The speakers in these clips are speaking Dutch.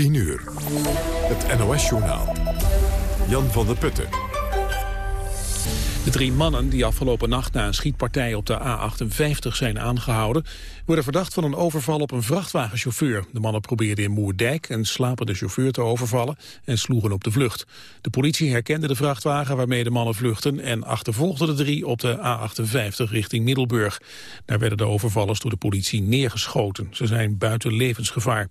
10 uur. Het NOS-journaal. Jan van der Putten. De drie mannen die afgelopen nacht na een schietpartij op de A58 zijn aangehouden... worden verdacht van een overval op een vrachtwagenchauffeur. De mannen probeerden in Moerdijk een slapende chauffeur te overvallen... en sloegen op de vlucht. De politie herkende de vrachtwagen waarmee de mannen vluchten... en achtervolgde de drie op de A58 richting Middelburg. Daar werden de overvallers door de politie neergeschoten. Ze zijn buiten levensgevaar.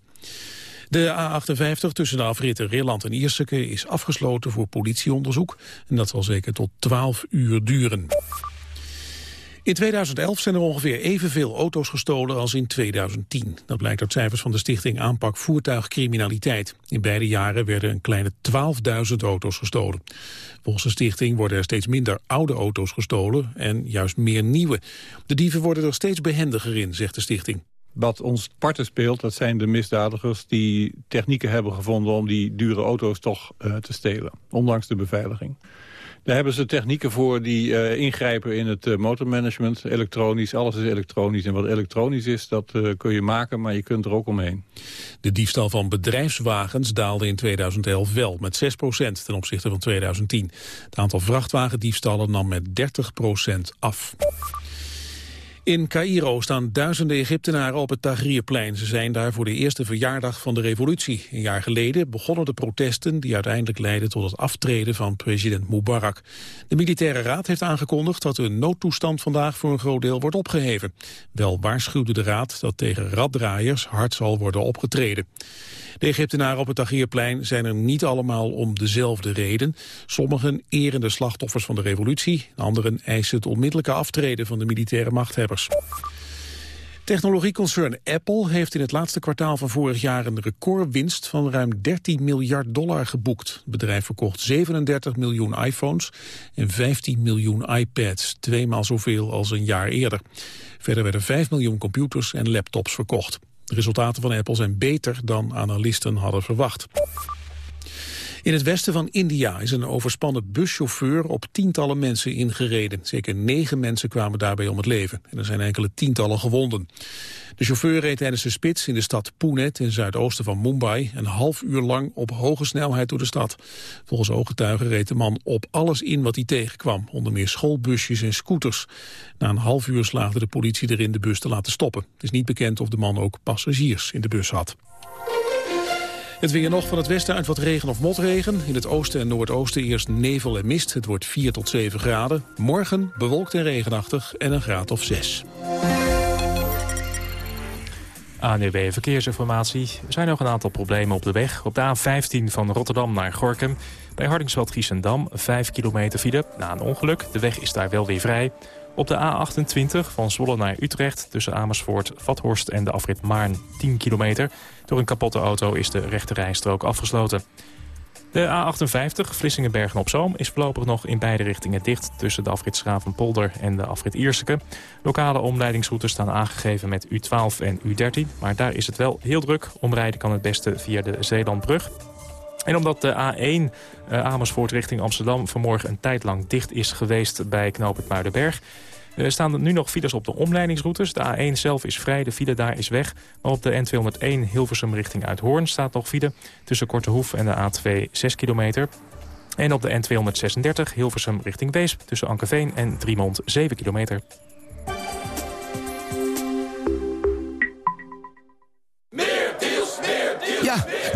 De A58 tussen de afritten Rilland en Ierseke is afgesloten voor politieonderzoek. En dat zal zeker tot 12 uur duren. In 2011 zijn er ongeveer evenveel auto's gestolen als in 2010. Dat blijkt uit cijfers van de stichting Aanpak Voertuigcriminaliteit. In beide jaren werden een kleine 12.000 auto's gestolen. Volgens de stichting worden er steeds minder oude auto's gestolen en juist meer nieuwe. De dieven worden er steeds behendiger in, zegt de stichting. Wat ons parten speelt, dat zijn de misdadigers die technieken hebben gevonden om die dure auto's toch uh, te stelen. Ondanks de beveiliging. Daar hebben ze technieken voor die uh, ingrijpen in het uh, motormanagement. Elektronisch, alles is elektronisch. En wat elektronisch is, dat kun je maken, maar je kunt er ook omheen. De diefstal van bedrijfswagens daalde in 2011 wel met 6% ten opzichte van 2010. Het aantal vrachtwagendiefstallen nam met 30% af. In Cairo staan duizenden Egyptenaren op het Tahrirplein. Ze zijn daar voor de eerste verjaardag van de revolutie. Een jaar geleden begonnen de protesten die uiteindelijk leidden tot het aftreden van president Mubarak. De militaire raad heeft aangekondigd dat de noodtoestand vandaag voor een groot deel wordt opgeheven. Wel waarschuwde de raad dat tegen raddraaiers hard zal worden opgetreden. De Egyptenaren op het Tahrirplein zijn er niet allemaal om dezelfde reden. Sommigen eren de slachtoffers van de revolutie, anderen eisen het onmiddellijke aftreden van de militaire machthebbers. Technologieconcern Apple heeft in het laatste kwartaal van vorig jaar een recordwinst van ruim 13 miljard dollar geboekt. Het bedrijf verkocht 37 miljoen iPhones en 15 miljoen iPads, tweemaal zoveel als een jaar eerder. Verder werden 5 miljoen computers en laptops verkocht. De resultaten van Apple zijn beter dan analisten hadden verwacht. In het westen van India is een overspannen buschauffeur op tientallen mensen ingereden. Zeker negen mensen kwamen daarbij om het leven. En er zijn enkele tientallen gewonden. De chauffeur reed tijdens de spits in de stad Pune, in zuidoosten van Mumbai, een half uur lang op hoge snelheid door de stad. Volgens ooggetuigen reed de man op alles in wat hij tegenkwam, onder meer schoolbusjes en scooters. Na een half uur slaagde de politie erin de bus te laten stoppen. Het is niet bekend of de man ook passagiers in de bus had. Het weer nog van het westen uit wat regen of motregen. In het oosten en noordoosten eerst nevel en mist. Het wordt 4 tot 7 graden. Morgen bewolkt en regenachtig en een graad of 6. ANUB Verkeersinformatie. Er zijn nog een aantal problemen op de weg. Op de A15 van Rotterdam naar Gorkum. Bij Hardingsveld-Giessendam 5 kilometer file na een ongeluk. De weg is daar wel weer vrij. Op de A28 van Zwolle naar Utrecht tussen Amersfoort, Vathorst en de afrit Maarn 10 kilometer. Door een kapotte auto is de rechte rijstrook afgesloten. De A58 Vlissingen-Bergen-op-Zoom is voorlopig nog in beide richtingen dicht... tussen de afrit Schravenpolder en de afrit Ierseke. Lokale omleidingsroutes staan aangegeven met U12 en U13. Maar daar is het wel heel druk. Omrijden kan het beste via de Zeelandbrug. En omdat de A1 uh, Amersfoort richting Amsterdam vanmorgen een tijd lang dicht is geweest bij knoop het Muidenberg... Er staan er nu nog files op de omleidingsroutes. De A1 zelf is vrij, de file daar is weg. Maar op de N201 Hilversum richting Uithoorn staat nog file... tussen Kortehoef en de A2 6 kilometer. En op de N236 Hilversum richting Weesp tussen Ankeveen en Driemond 7 kilometer.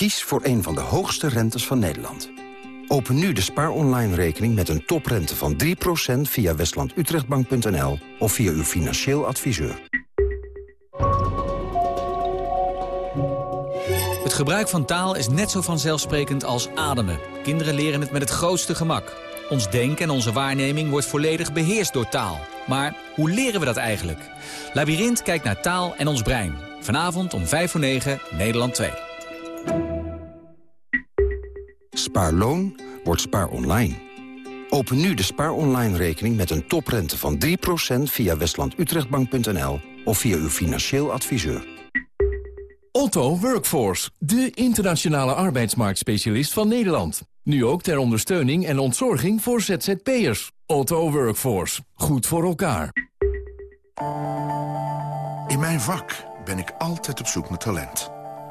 Kies voor een van de hoogste rentes van Nederland. Open nu de Spaar Online rekening met een toprente van 3% via westlandutrechtbank.nl of via uw financieel adviseur. Het gebruik van taal is net zo vanzelfsprekend als ademen. Kinderen leren het met het grootste gemak. Ons denken en onze waarneming wordt volledig beheerst door taal. Maar hoe leren we dat eigenlijk? Labyrinth kijkt naar taal en ons brein. Vanavond om 5 voor 9, Nederland 2. Spaarloon wordt spaar online. Open nu de spaar online rekening met een toprente van 3% via westlandutrechtbank.nl of via uw financieel adviseur. Otto Workforce, de internationale arbeidsmarktspecialist van Nederland. Nu ook ter ondersteuning en ontzorging voor ZZP'ers. Otto Workforce, goed voor elkaar. In mijn vak ben ik altijd op zoek naar talent.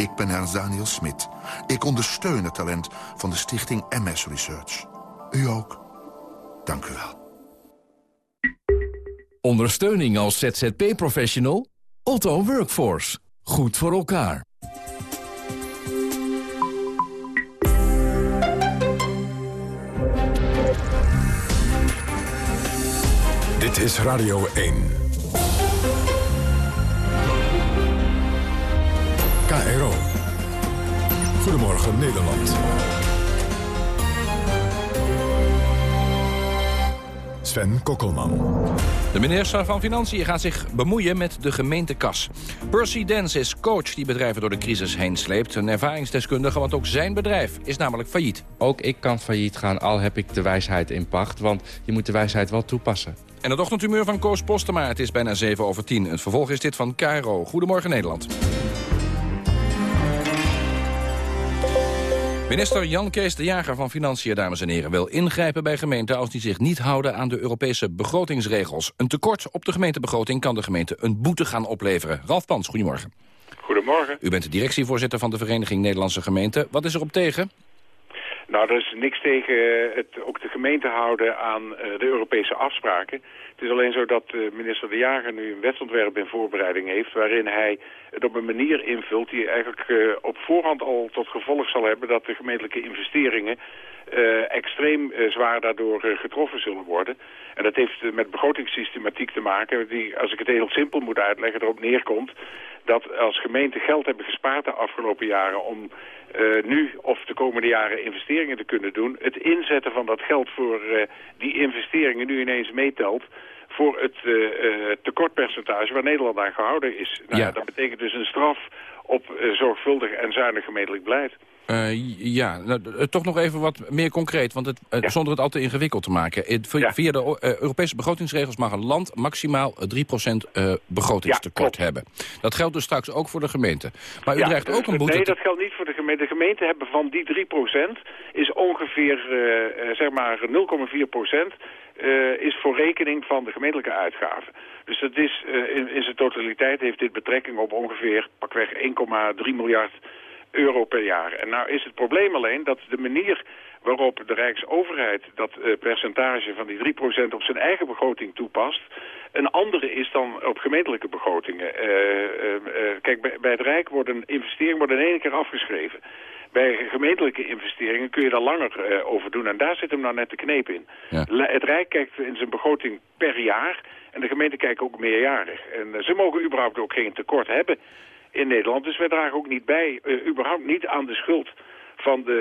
Ik ben Ernst Daniel Smit. Ik ondersteun het talent van de stichting MS Research. U ook. Dank u wel. Ondersteuning als ZZP-professional? Otto Workforce. Goed voor elkaar. Dit is Radio 1. KRO. Goedemorgen Nederland. Sven Kokkelman. De minister van Financiën gaat zich bemoeien met de gemeentekas. Percy Dance is coach die bedrijven door de crisis heen sleept. Een ervaringsdeskundige, want ook zijn bedrijf is namelijk failliet. Ook ik kan failliet gaan, al heb ik de wijsheid in pacht. Want je moet de wijsheid wel toepassen. En het ochtendhumeur van Koos Postema. Het is bijna 7 over 10. Het vervolg is dit van Cairo. Goedemorgen Nederland. Minister Jan Kees de Jager van Financiën, dames en heren... wil ingrijpen bij gemeenten als die zich niet houden aan de Europese begrotingsregels. Een tekort op de gemeentebegroting kan de gemeente een boete gaan opleveren. Ralf Pans, goedemorgen. Goedemorgen. U bent de directievoorzitter van de Vereniging Nederlandse Gemeenten. Wat is er op tegen? Nou, er is niks tegen het ook de gemeente houden aan eh, de Europese afspraken. Het is alleen zo dat uh, minister De Jager nu een wetsontwerp in voorbereiding heeft... waarin hij het op een manier invult die eigenlijk uh, op voorhand al tot gevolg zal hebben... dat de gemeentelijke investeringen uh, extreem zwaar daardoor getroffen zullen worden. En dat heeft met begrotingssystematiek te maken... die, als ik het heel simpel moet uitleggen, erop neerkomt... dat als gemeenten geld hebben gespaard de afgelopen jaren... om nu of de komende jaren investeringen te kunnen doen. Het inzetten van dat geld voor die investeringen nu ineens meetelt voor het uh, tekortpercentage waar Nederland aan gehouden is. Nou, ja. Dat betekent dus een straf op zorgvuldig en zuinig gemeentelijk beleid. Uh, ja, nou, toch nog even wat meer concreet, want het, uh, ja. zonder het al te ingewikkeld te maken. Via, de uh, Europese begrotingsregels mag een land maximaal 3% begrotingstekort ja, hebben. Dat geldt dus straks ook voor de gemeente. Maar u dreigt ook een boete... Nee, dat geldt niet voor de gemeente. De gemeenten hebben van die 3% is ongeveer zeg maar 0,4% is voor rekening van de gemeentelijke uitgaven. Dus dat is, in, in zijn totaliteit heeft dit betrekking op ongeveer pakweg 1,3 miljard euro per jaar. En nou is het probleem alleen dat de manier waarop de Rijksoverheid dat uh, percentage van die 3% op zijn eigen begroting toepast... een andere is dan op gemeentelijke begrotingen. Uh, uh, kijk, bij, bij, het Rijk wordt een investering wordt in één keer afgeschreven. Bij gemeentelijke investeringen kun je daar langer over doen. En daar zit hem nou net de kneep in. Ja. Het Rijk kijkt in zijn begroting per jaar... en de gemeenten kijken ook meerjarig. En ze mogen überhaupt ook geen tekort hebben in Nederland. Dus wij dragen ook niet bij, uh, überhaupt niet aan de schuld van de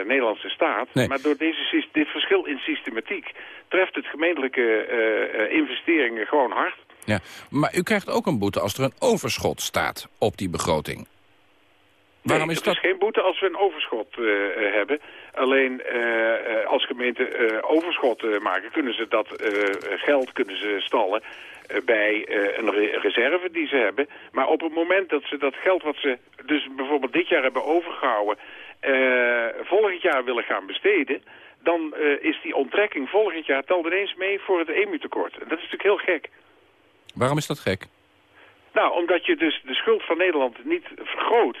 uh, Nederlandse staat. Nee. Maar door deze, dit verschil in systematiek treft het gemeentelijke uh, investeringen gewoon hard. Ja, maar u krijgt ook een boete als er een overschot staat op die begroting. Waarom nee, is dat? is geen boete als we een overschot hebben. Alleen als gemeenten overschot maken, kunnen ze dat geld kunnen ze stallen eh, bij uh, een re reserve die ze hebben. Maar op het moment dat ze dat geld wat ze dus bijvoorbeeld dit jaar hebben overgehouden... Uh, volgend jaar willen gaan besteden... dan is die onttrekking volgend jaar telt ineens mee voor het EMU-tekort. En dat is natuurlijk heel gek. Waarom is dat gek? Nou, omdat je dus de schuld van Nederland niet vergroot...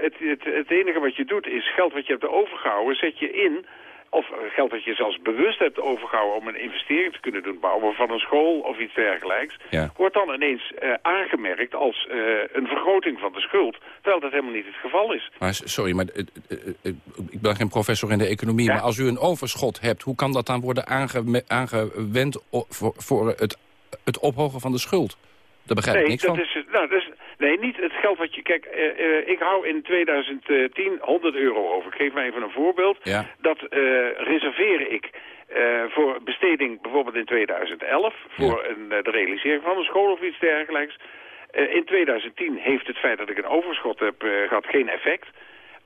Het, het, het enige wat je doet is geld wat je hebt overgehouden... zet je in of geld dat je zelfs bewust hebt overgehouden om een investering te kunnen doen, bouwen van een school of iets dergelijks, wordt dan ineens uh, aangemerkt als uh, een vergroting van de schuld, terwijl dat helemaal niet het geval is. Maar sorry, maar uh, ik ben geen professor in de economie, maar als u een overschot hebt, hoe kan dat dan worden aange aangewend voor, voor het, het ophogen van de schuld? Daar begrijp nee, ik niks dat van. Is, nou, dat is, nee, niet het geld wat je... Kijk, uh, uh, ik hou in 2010 100 euro over. Ik geef maar even een voorbeeld. Ja. Dat uh, reserveer ik voor besteding bijvoorbeeld in 2011... voor Ja. een, de realisering van een school of iets dergelijks. in 2010 heeft het feit dat ik een overschot heb gehad geen effect.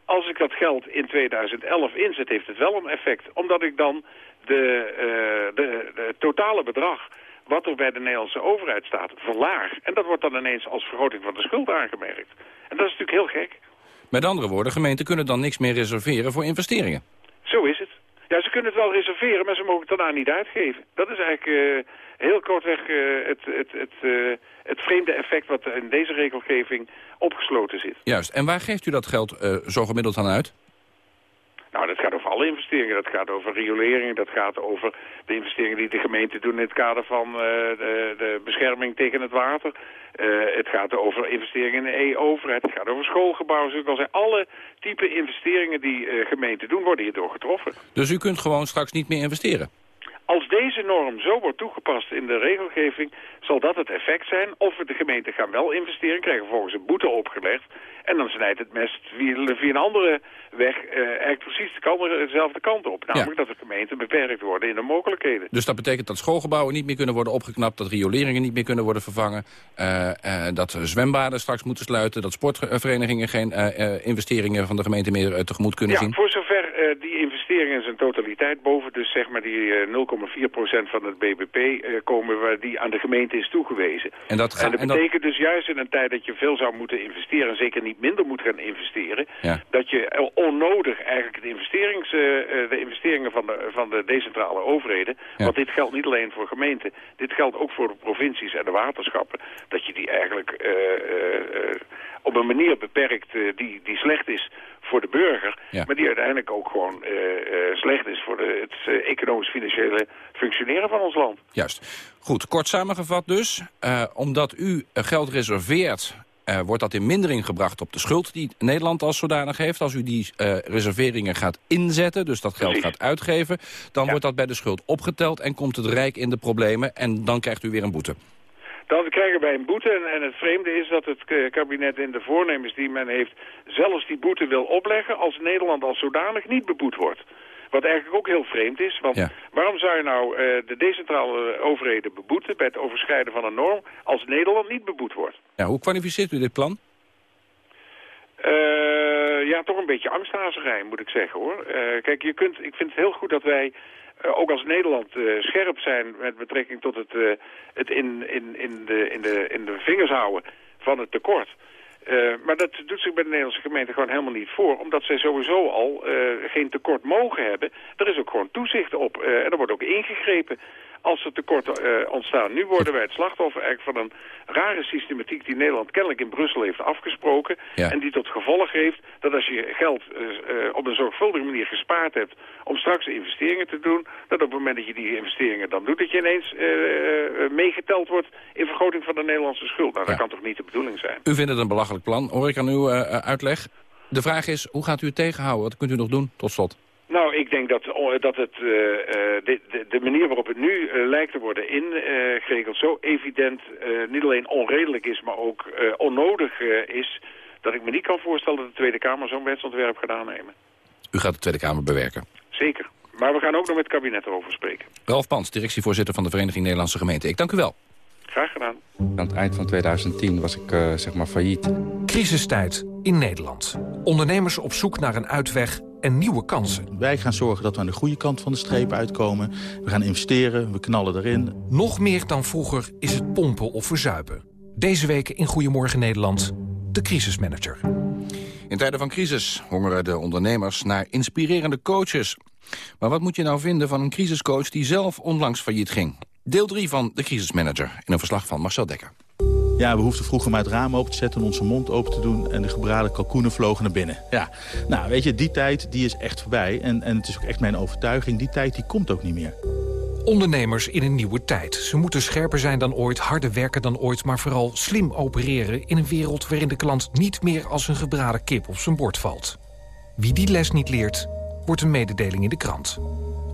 Als ik dat geld in 2011 inzet, heeft het wel een effect. Omdat ik dan de, de, de totale bedrag wat er bij de Nederlandse overheid staat, verlaag. En dat wordt dan ineens als vergroting van de schuld aangemerkt. En dat is natuurlijk heel gek. Met andere woorden, gemeenten kunnen dan niks meer reserveren voor investeringen. Zo is het. Ja, ze kunnen het wel reserveren, maar ze mogen het daarna niet uitgeven. Dat is eigenlijk uh, heel kortweg uh, het, het, het, uh, het vreemde effect wat in deze regelgeving opgesloten zit. Juist. En waar geeft u dat geld zo gemiddeld aan uit? Nou, dat gaat over alle investeringen. Dat gaat over rioleringen. Dat gaat over de investeringen die de gemeente doen in het kader van uh, de, de, bescherming tegen het water. Uh, het gaat over investeringen in de e-overheid. Het gaat over schoolgebouwen. Zoals ik al zei, alle type investeringen die uh, gemeenten doen, worden hierdoor getroffen. Dus u kunt gewoon straks niet meer investeren? Als deze norm zo wordt toegepast in de regelgeving, zal dat het effect zijn. Of de gemeenten gaan wel investeren, krijgen vervolgens een boete opgelegd. En dan snijdt het mes via, via een andere weg uh, eigenlijk precies de dezelfde kant op. Namelijk ja. dat de gemeenten beperkt worden in de mogelijkheden. Dus dat betekent dat schoolgebouwen niet meer kunnen worden opgeknapt... dat rioleringen niet meer kunnen worden vervangen... Uh, uh, dat zwembaden straks moeten sluiten... dat sportverenigingen geen investeringen van de gemeente meer tegemoet kunnen ja, zien? Ja, voor zover die investeringen in zijn totaliteit... boven dus zeg maar die 0,4% van het BBP komen... waar die aan de gemeente is toegewezen. En dat, en dat en betekent dat... dus juist in een tijd dat je veel zou moeten investeren... en zeker niet minder moet gaan investeren... Ja. dat je onnodig eigenlijk de, investerings, uh, de investeringen van de, van de decentrale overheden... Ja. want dit geldt niet alleen voor gemeenten... dit geldt ook voor de provincies en de waterschappen... dat je die eigenlijk uh, op een manier beperkt die, die slecht is voor de burger... Ja. maar die uiteindelijk ook gewoon slecht is voor de, het economisch-financiële functioneren van ons land. Juist. Goed, kort samengevat dus. omdat u geld reserveert uh, wordt dat in mindering gebracht op de schuld die Nederland als zodanig heeft. Als u die uh, reserveringen gaat inzetten, dus dat geld Precies. gaat uitgeven... dan Ja. wordt dat bij de schuld opgeteld en komt het Rijk in de problemen... en dan krijgt u weer een boete. Dan krijgen wij een boete en, en het vreemde is dat het eh, kabinet in de voornemens die men heeft... zelfs die boete wil opleggen als Nederland als zodanig niet beboet wordt. Wat eigenlijk ook heel vreemd is, want Ja. waarom zou je nou eh, de decentrale overheden beboeten... bij het overschrijden van een norm als Nederland niet beboet wordt? Ja, hoe kwalificeert u dit plan? Eh, ja, toch een beetje angsthazerij, moet ik zeggen, hoor. Kijk, je kunt, ik vind het heel goed dat wij, ook als Nederland, eh, scherp zijn met betrekking tot het, eh, het in, in, in, de, in, de, in de vingers houden van het tekort. Eh, maar dat doet zich bij de Nederlandse gemeente gewoon helemaal niet voor. Omdat zij sowieso al eh, geen tekort mogen hebben. Er is ook gewoon toezicht op. eh, en er wordt ook ingegrepen als er tekorten eh, ontstaan. Nu worden wij het slachtoffer eigenlijk van een rare systematiek... die Nederland kennelijk in Brussel heeft afgesproken. Ja. En die tot gevolg heeft dat als je geld eh, eh, op een zorgvuldige manier gespaard hebt... om straks investeringen te doen... dat op het moment dat je die investeringen dan doet... dat je ineens meegeteld wordt in vergroting van de Nederlandse schuld. Nou, dat kan toch niet de bedoeling zijn? U vindt het een belachelijk plan, hoor ik aan uw uitleg. De vraag is, hoe gaat u het tegenhouden? Wat kunt u nog doen? Tot slot. Nou, ik denk dat, oh, dat het, eh, eh, de, de, manier waarop het nu eh, lijkt te worden ingeregeld zo evident niet alleen onredelijk is, maar ook onnodig is, dat ik me niet kan voorstellen dat de Tweede Kamer zo'n wetsontwerp gaat aannemen. U gaat de Tweede Kamer bewerken. Zeker. Maar we gaan ook nog met het kabinet erover spreken. Ralf Pans, directievoorzitter van de Vereniging Nederlandse Gemeenten. Ik dank u wel. Graag gedaan. Aan het eind van 2010 was ik eh, zeg maar failliet. Crisistijd in Nederland. Ondernemers op zoek naar een uitweg en nieuwe kansen. Wij gaan zorgen dat we aan de goede kant van de streep uitkomen. We gaan investeren, we knallen erin. Nog meer dan vroeger is het pompen of verzuipen. Deze week in Goedemorgen Nederland, de crisismanager. In tijden van crisis hongeren de ondernemers naar inspirerende coaches. Maar wat moet je nou vinden van een crisiscoach die zelf onlangs failliet ging? Deel 3 van de crisismanager in een verslag van Marcel Dekker. Ja, we hoefden vroeger maar het raam open te zetten en onze mond open te doen... en de gebraden kalkoenen vlogen naar binnen. Ja, nou, weet je, die tijd die is echt voorbij. En, en het is ook echt mijn overtuiging, die tijd die komt ook niet meer. Ondernemers in een nieuwe tijd. Ze moeten scherper zijn dan ooit, harder werken dan ooit... maar vooral slim opereren in een wereld waarin de klant... niet meer als een gebraden kip op zijn bord valt. Wie die les niet leert, wordt een mededeling in de krant.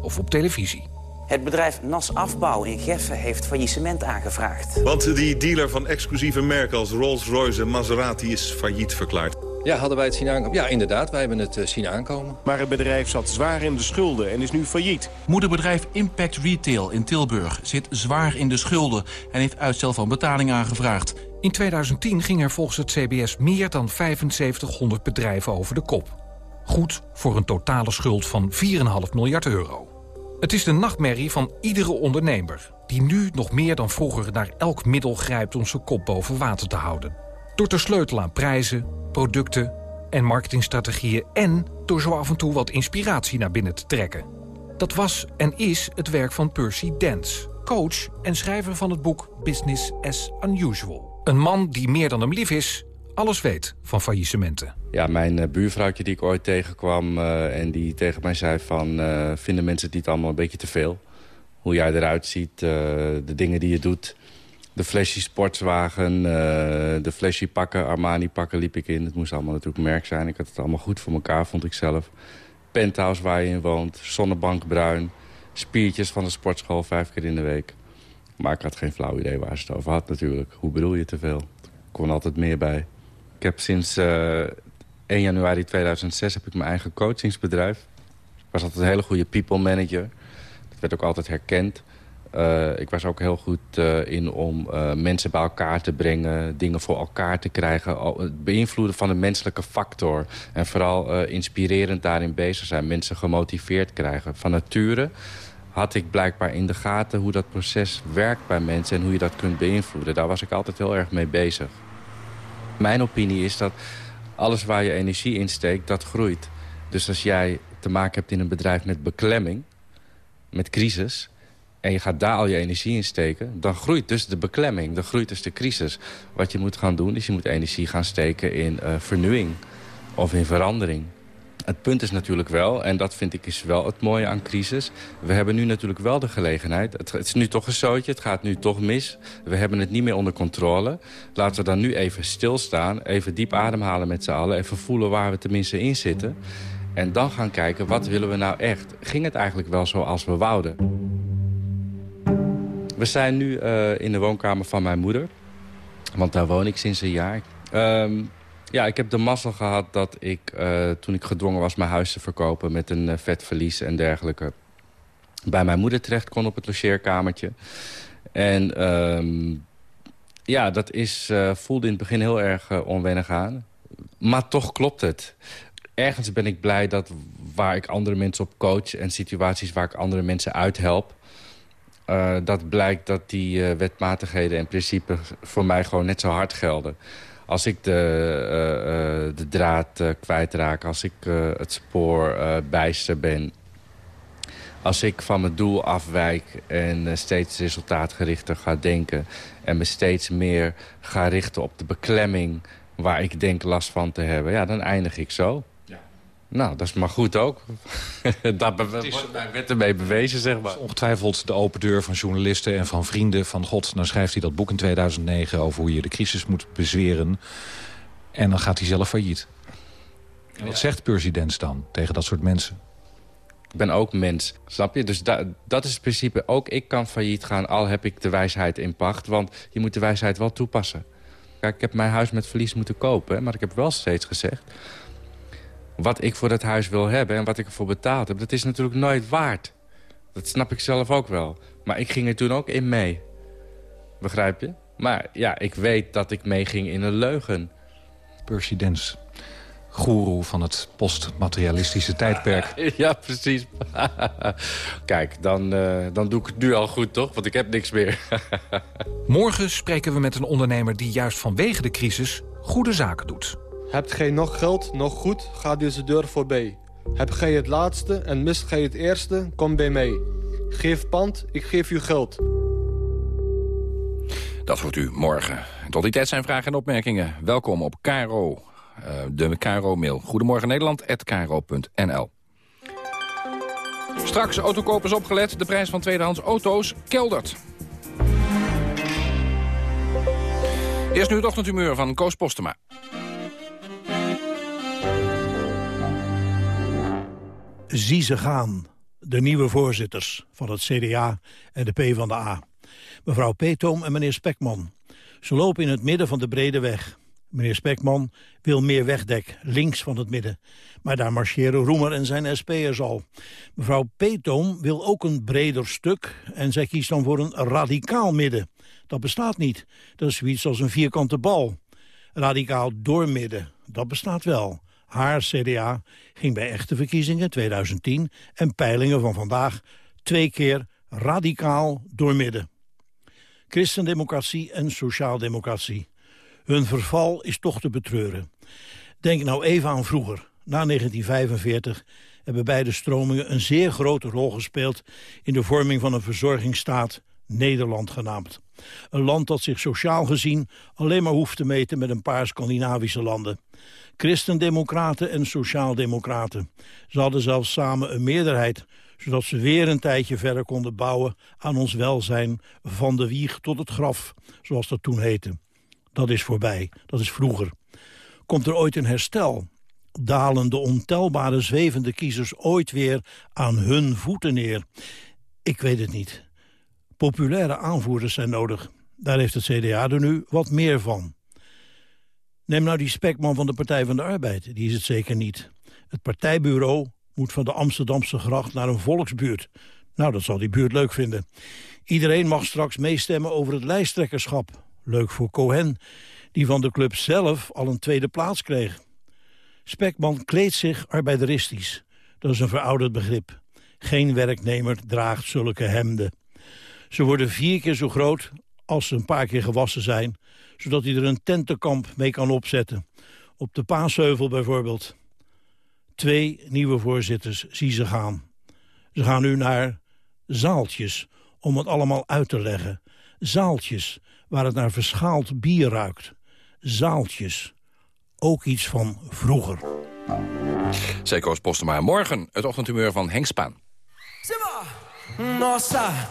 Of op televisie. Het bedrijf Nas Afbouw in Geffen heeft faillissement aangevraagd. Want die dealer van exclusieve merken als Rolls-Royce en Maserati is failliet verklaard. Ja, hadden wij het zien aankomen? Ja, inderdaad, wij hebben het uh, zien aankomen. Maar het bedrijf zat zwaar in de schulden en is nu failliet. Moederbedrijf Impact Retail in Tilburg zit zwaar in de schulden... en heeft uitstel van betaling aangevraagd. In 2010 ging er volgens het CBS meer dan 7500 bedrijven over de kop. Goed voor een totale schuld van 4,5 miljard euro. Het is de nachtmerrie van iedere ondernemer... die nu nog meer dan vroeger naar elk middel grijpt om zijn kop boven water te houden. Door te sleutelen aan prijzen, producten en marketingstrategieën... en door zo af en toe wat inspiratie naar binnen te trekken. Dat was en is het werk van Percy Dance, coach en schrijver van het boek Business as Unusual. Een man die meer dan hem lief is, alles weet van faillissementen. Ja, mijn uh, buurvrouwtje die ik ooit tegenkwam uh, en die tegen mij zei van... Uh, vinden mensen het niet allemaal een beetje te veel? Hoe jij eruit ziet, de dingen die je doet. De flashy sportswagen, de flashy pakken, Armani pakken liep ik in. Het moest allemaal natuurlijk merk zijn. Ik had het allemaal goed voor elkaar, vond ik zelf. Penthouse waar je in woont, zonnebank bruin. Spiertjes van de sportschool vijf keer in de week. Maar ik had geen flauw idee waar ze het over had natuurlijk. Hoe bedoel je te veel? Kon altijd meer bij. Ik heb sinds uh, 1 januari 2006 heb ik mijn eigen coachingsbedrijf. Ik was altijd een hele goede people manager. Dat werd ook altijd herkend. Uh, ik was ook heel goed uh, in om mensen bij elkaar te brengen, dingen voor elkaar te krijgen. Het beïnvloeden van de menselijke factor. En vooral inspirerend daarin bezig zijn. Mensen gemotiveerd krijgen. Van nature had ik blijkbaar in de gaten hoe dat proces werkt bij mensen... en hoe je dat kunt beïnvloeden. Daar was ik altijd heel erg mee bezig. Mijn opinie is dat alles waar je energie in steekt, dat groeit. Dus als jij te maken hebt in een bedrijf met beklemming, met crisis... en je gaat daar al je energie in steken, dan groeit dus de beklemming. Dan groeit dus de crisis. Wat je moet gaan doen, is je moet energie gaan steken in uh, vernieuwing of in verandering. Het punt is natuurlijk wel, en dat vind ik is wel het mooie aan crisis... we hebben nu natuurlijk wel de gelegenheid. Het, is nu toch een zootje, het gaat nu toch mis. We hebben het niet meer onder controle. Laten we dan nu even stilstaan, even diep ademhalen met z'n allen... even voelen waar we tenminste in zitten. En dan gaan kijken, wat willen we nou echt? Ging het eigenlijk wel zoals we wouden? We zijn nu uh, in de woonkamer van mijn moeder. Want daar woon ik sinds een jaar. Um, ja, ik heb de mazzel gehad dat ik, uh, toen ik gedwongen was mijn huis te verkopen... met een uh, vet verlies en dergelijke... bij mijn moeder terecht kon op het logeerkamertje. En um, ja, dat is, uh, voelde in het begin heel erg onwennig aan. Maar toch klopt het. Ergens ben ik blij dat waar ik andere mensen op coach... en situaties waar ik andere mensen uithelp... dat blijkt dat die wetmatigheden en principes voor mij gewoon net zo hard gelden als ik de, uh, uh, de draad uh, kwijtraak, als ik het spoor bijster ben... als ik van mijn doel afwijk en steeds resultaatgerichter ga denken... en me steeds meer ga richten op de beklemming waar ik denk last van te hebben... ja, dan eindig ik zo. Nou, dat is maar goed ook. dat werd ermee bewezen, zeg maar. ongetwijfeld de open deur van journalisten en van vrienden van God. Dan schrijft hij dat boek in 2009 over hoe je de crisis moet bezweren. En dan gaat hij zelf failliet. En wat zegt Percy Dens dan tegen dat soort mensen? Ik ben ook mens, snap je? Dus da dat is het principe. Ook ik kan failliet gaan, al heb ik de wijsheid in pacht. Want je moet de wijsheid wel toepassen. Kijk, ik heb mijn huis met verlies moeten kopen. Maar ik heb wel steeds gezegd wat ik voor dat huis wil hebben en wat ik ervoor betaald heb... dat is natuurlijk nooit waard. Dat snap ik zelf ook wel. Maar ik ging er toen ook in mee. Begrijp je? Maar ja, ik weet dat ik meeging in een leugen. Percy Dens, goeroe van het postmaterialistische tijdperk. Ja, precies. Kijk, dan, uh, dan doe ik het nu al goed, toch? Want ik heb niks meer. Morgen spreken we met een ondernemer die juist vanwege de crisis goede zaken doet. Hebt gij nog geld, nog goed, ga deze deur voorbij. Heb gij het laatste en mist gij het eerste, kom bij mij. Geef pand, ik geef u geld. Dat wordt u morgen. Tot die tijd zijn vragen en opmerkingen. Welkom op KRO. Uh, de KRO-mail. Goedemorgen Nederland. Straks autokopers opgelet. De prijs van tweedehands auto's keldert. Eerst nu het ochtendhumeur van Koos Postema. Zie ze gaan, de nieuwe voorzitters van het CDA en de PvdA. Mevrouw Peetoom en meneer Spekman. Ze lopen in het midden van de brede weg. Meneer Spekman wil meer wegdek, links van het midden. Maar daar marcheren Roemer en zijn SP'ers al. Mevrouw Peetoom wil ook een breder stuk... en zij kiest dan voor een radicaal midden. Dat bestaat niet. Dat is zoiets als een vierkante bal. Radicaal doormidden, dat bestaat wel. Haar CDA ging bij echte verkiezingen 2010 en peilingen van vandaag... twee keer radicaal doormidden. Christendemocratie en sociaaldemocratie. Hun verval is toch te betreuren. Denk nou even aan vroeger. Na 1945 hebben beide stromingen een zeer grote rol gespeeld... in de vorming van een verzorgingsstaat, Nederland genaamd. Een land dat zich sociaal gezien alleen maar hoeft te meten met een paar Scandinavische landen. Christendemocraten en sociaaldemocraten. Ze hadden zelfs samen een meerderheid zodat ze weer een tijdje verder konden bouwen aan ons welzijn van de wieg tot het graf, zoals dat toen heette. Dat is voorbij, dat is vroeger. Komt er ooit een herstel? Dalen de ontelbare zwevende kiezers ooit weer aan hun voeten neer? Ik weet het niet. Populaire aanvoerders zijn nodig. Daar heeft het CDA er nu wat meer van. Neem nou die spekman van de Partij van de Arbeid. Die is het zeker niet. Het partijbureau moet van de Amsterdamse gracht naar een volksbuurt. Nou, dat zal die buurt leuk vinden. Iedereen mag straks meestemmen over het lijsttrekkerschap. Leuk voor Cohen, die van de club zelf al een tweede plaats kreeg. Spekman kleedt zich arbeideristisch. Dat is een verouderd begrip. Geen werknemer draagt zulke hemden. Ze worden vier keer zo groot als ze een paar keer gewassen zijn... zodat hij er een tentenkamp mee kan opzetten. Op de Paasheuvel bijvoorbeeld. Twee nieuwe voorzitters zie ze gaan. Ze gaan nu naar zaaltjes om het allemaal uit te leggen. Zaaltjes waar het naar verschaald bier ruikt. Zaaltjes. Ook iets van vroeger. Zeker als Postema. Morgen het ochtendhumeur van Henk Spaan. Nossa,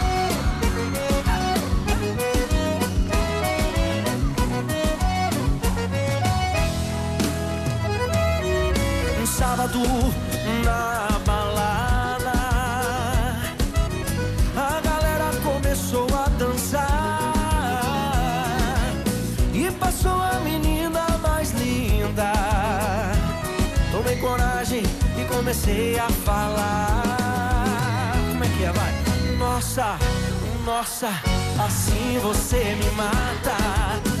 Na balada, a galera começou a dançar e passou a menina mais linda. Tomei coragem e comecei a falar. Como é que é, vai? Nossa, nossa, assim você me mata.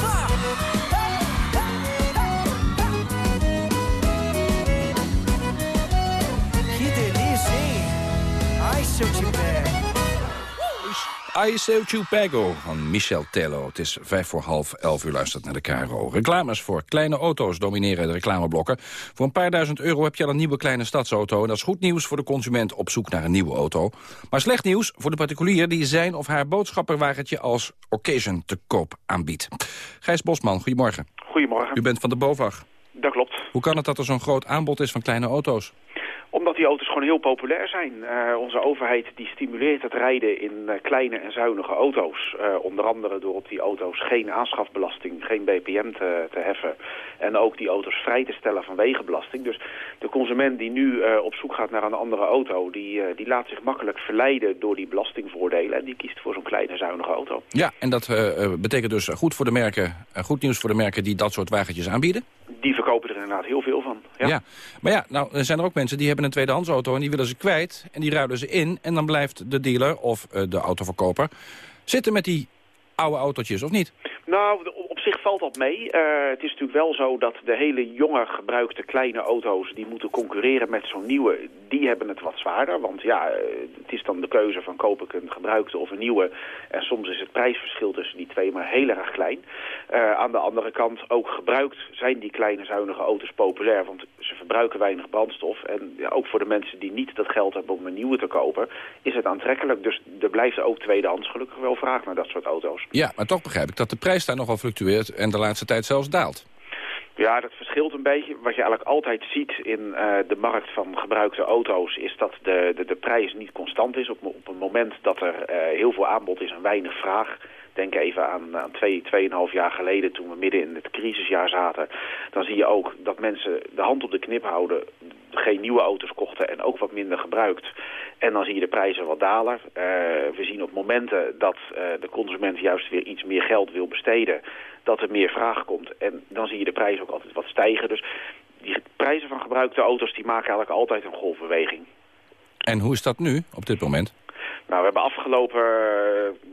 I Say Chupago van Michel Tello. Het is vijf voor half elf uur luistert naar de KRO. Reclames voor kleine auto's domineren de reclameblokken. Voor een paar duizend euro heb je al een nieuwe kleine stadsauto. En dat is goed nieuws voor de consument op zoek naar een nieuwe auto. Maar slecht nieuws voor de particulier die zijn of haar boodschappenwagentje als occasion te koop aanbiedt. Gijs Bosman, goedemorgen. Goedemorgen. U bent van de BOVAG. Dat klopt. Hoe kan het dat er zo'n groot aanbod is van kleine auto's? Omdat die auto's gewoon heel populair zijn. Eh, onze overheid die stimuleert het rijden in eh, kleine en zuinige auto's. Eh, onder andere door op die auto's geen aanschafbelasting, geen BPM te, te heffen. En ook die auto's vrij te stellen van wegenbelasting. Dus de consument die nu op zoek gaat naar een andere auto... Die, die laat zich makkelijk verleiden door die belastingvoordelen. En die kiest voor zo'n kleine zuinige auto. Ja, en dat betekent dus goed, voor de merken, goed nieuws voor de merken die dat soort wagentjes aanbieden? Die verkopen er inderdaad heel veel van. Ja. ja. Maar ja, nou er zijn er ook mensen die hebben een tweedehands auto... en die willen ze kwijt en die ruilen ze in... en dan blijft de dealer of uh, de autoverkoper zitten met die oude autootjes, of niet? Nou, zich valt dat mee. Uh, het is natuurlijk wel zo dat de hele jonge gebruikte kleine auto's... die moeten concurreren met zo'n nieuwe, die hebben het wat zwaarder. Want ja, uh, het is dan de keuze van koop ik een gebruikte of een nieuwe. En soms is het prijsverschil tussen die twee maar heel erg klein. Uh, aan de andere kant, ook gebruikt zijn die kleine zuinige auto's populair. Want ze verbruiken weinig brandstof. En ja, ook voor de mensen die niet dat geld hebben om een nieuwe te kopen... is het aantrekkelijk. Dus er blijft ook tweedehands gelukkig wel vraag naar dat soort auto's. Ja, maar toch begrijp ik dat de prijs daar nogal fluctueert en de laatste tijd zelfs daalt. Ja, dat verschilt een beetje. Wat je eigenlijk altijd ziet in uh, de markt van gebruikte auto's... is dat de, de, de prijs niet constant is. Op, op een moment dat er uh, heel veel aanbod is en weinig vraag... Denk even aan, aan twee, tweeënhalf jaar geleden toen we midden in het crisisjaar zaten. Dan zie je ook dat mensen de hand op de knip houden, geen nieuwe auto's kochten en ook wat minder gebruikt. En dan zie je de prijzen wat dalen. Uh, we zien op momenten dat uh, de consument juist weer iets meer geld wil besteden, dat er meer vraag komt. En dan zie je de prijzen ook altijd wat stijgen. Dus die prijzen van gebruikte auto's die maken eigenlijk altijd een golfbeweging. En hoe is dat nu op dit moment? Nou, we hebben afgelopen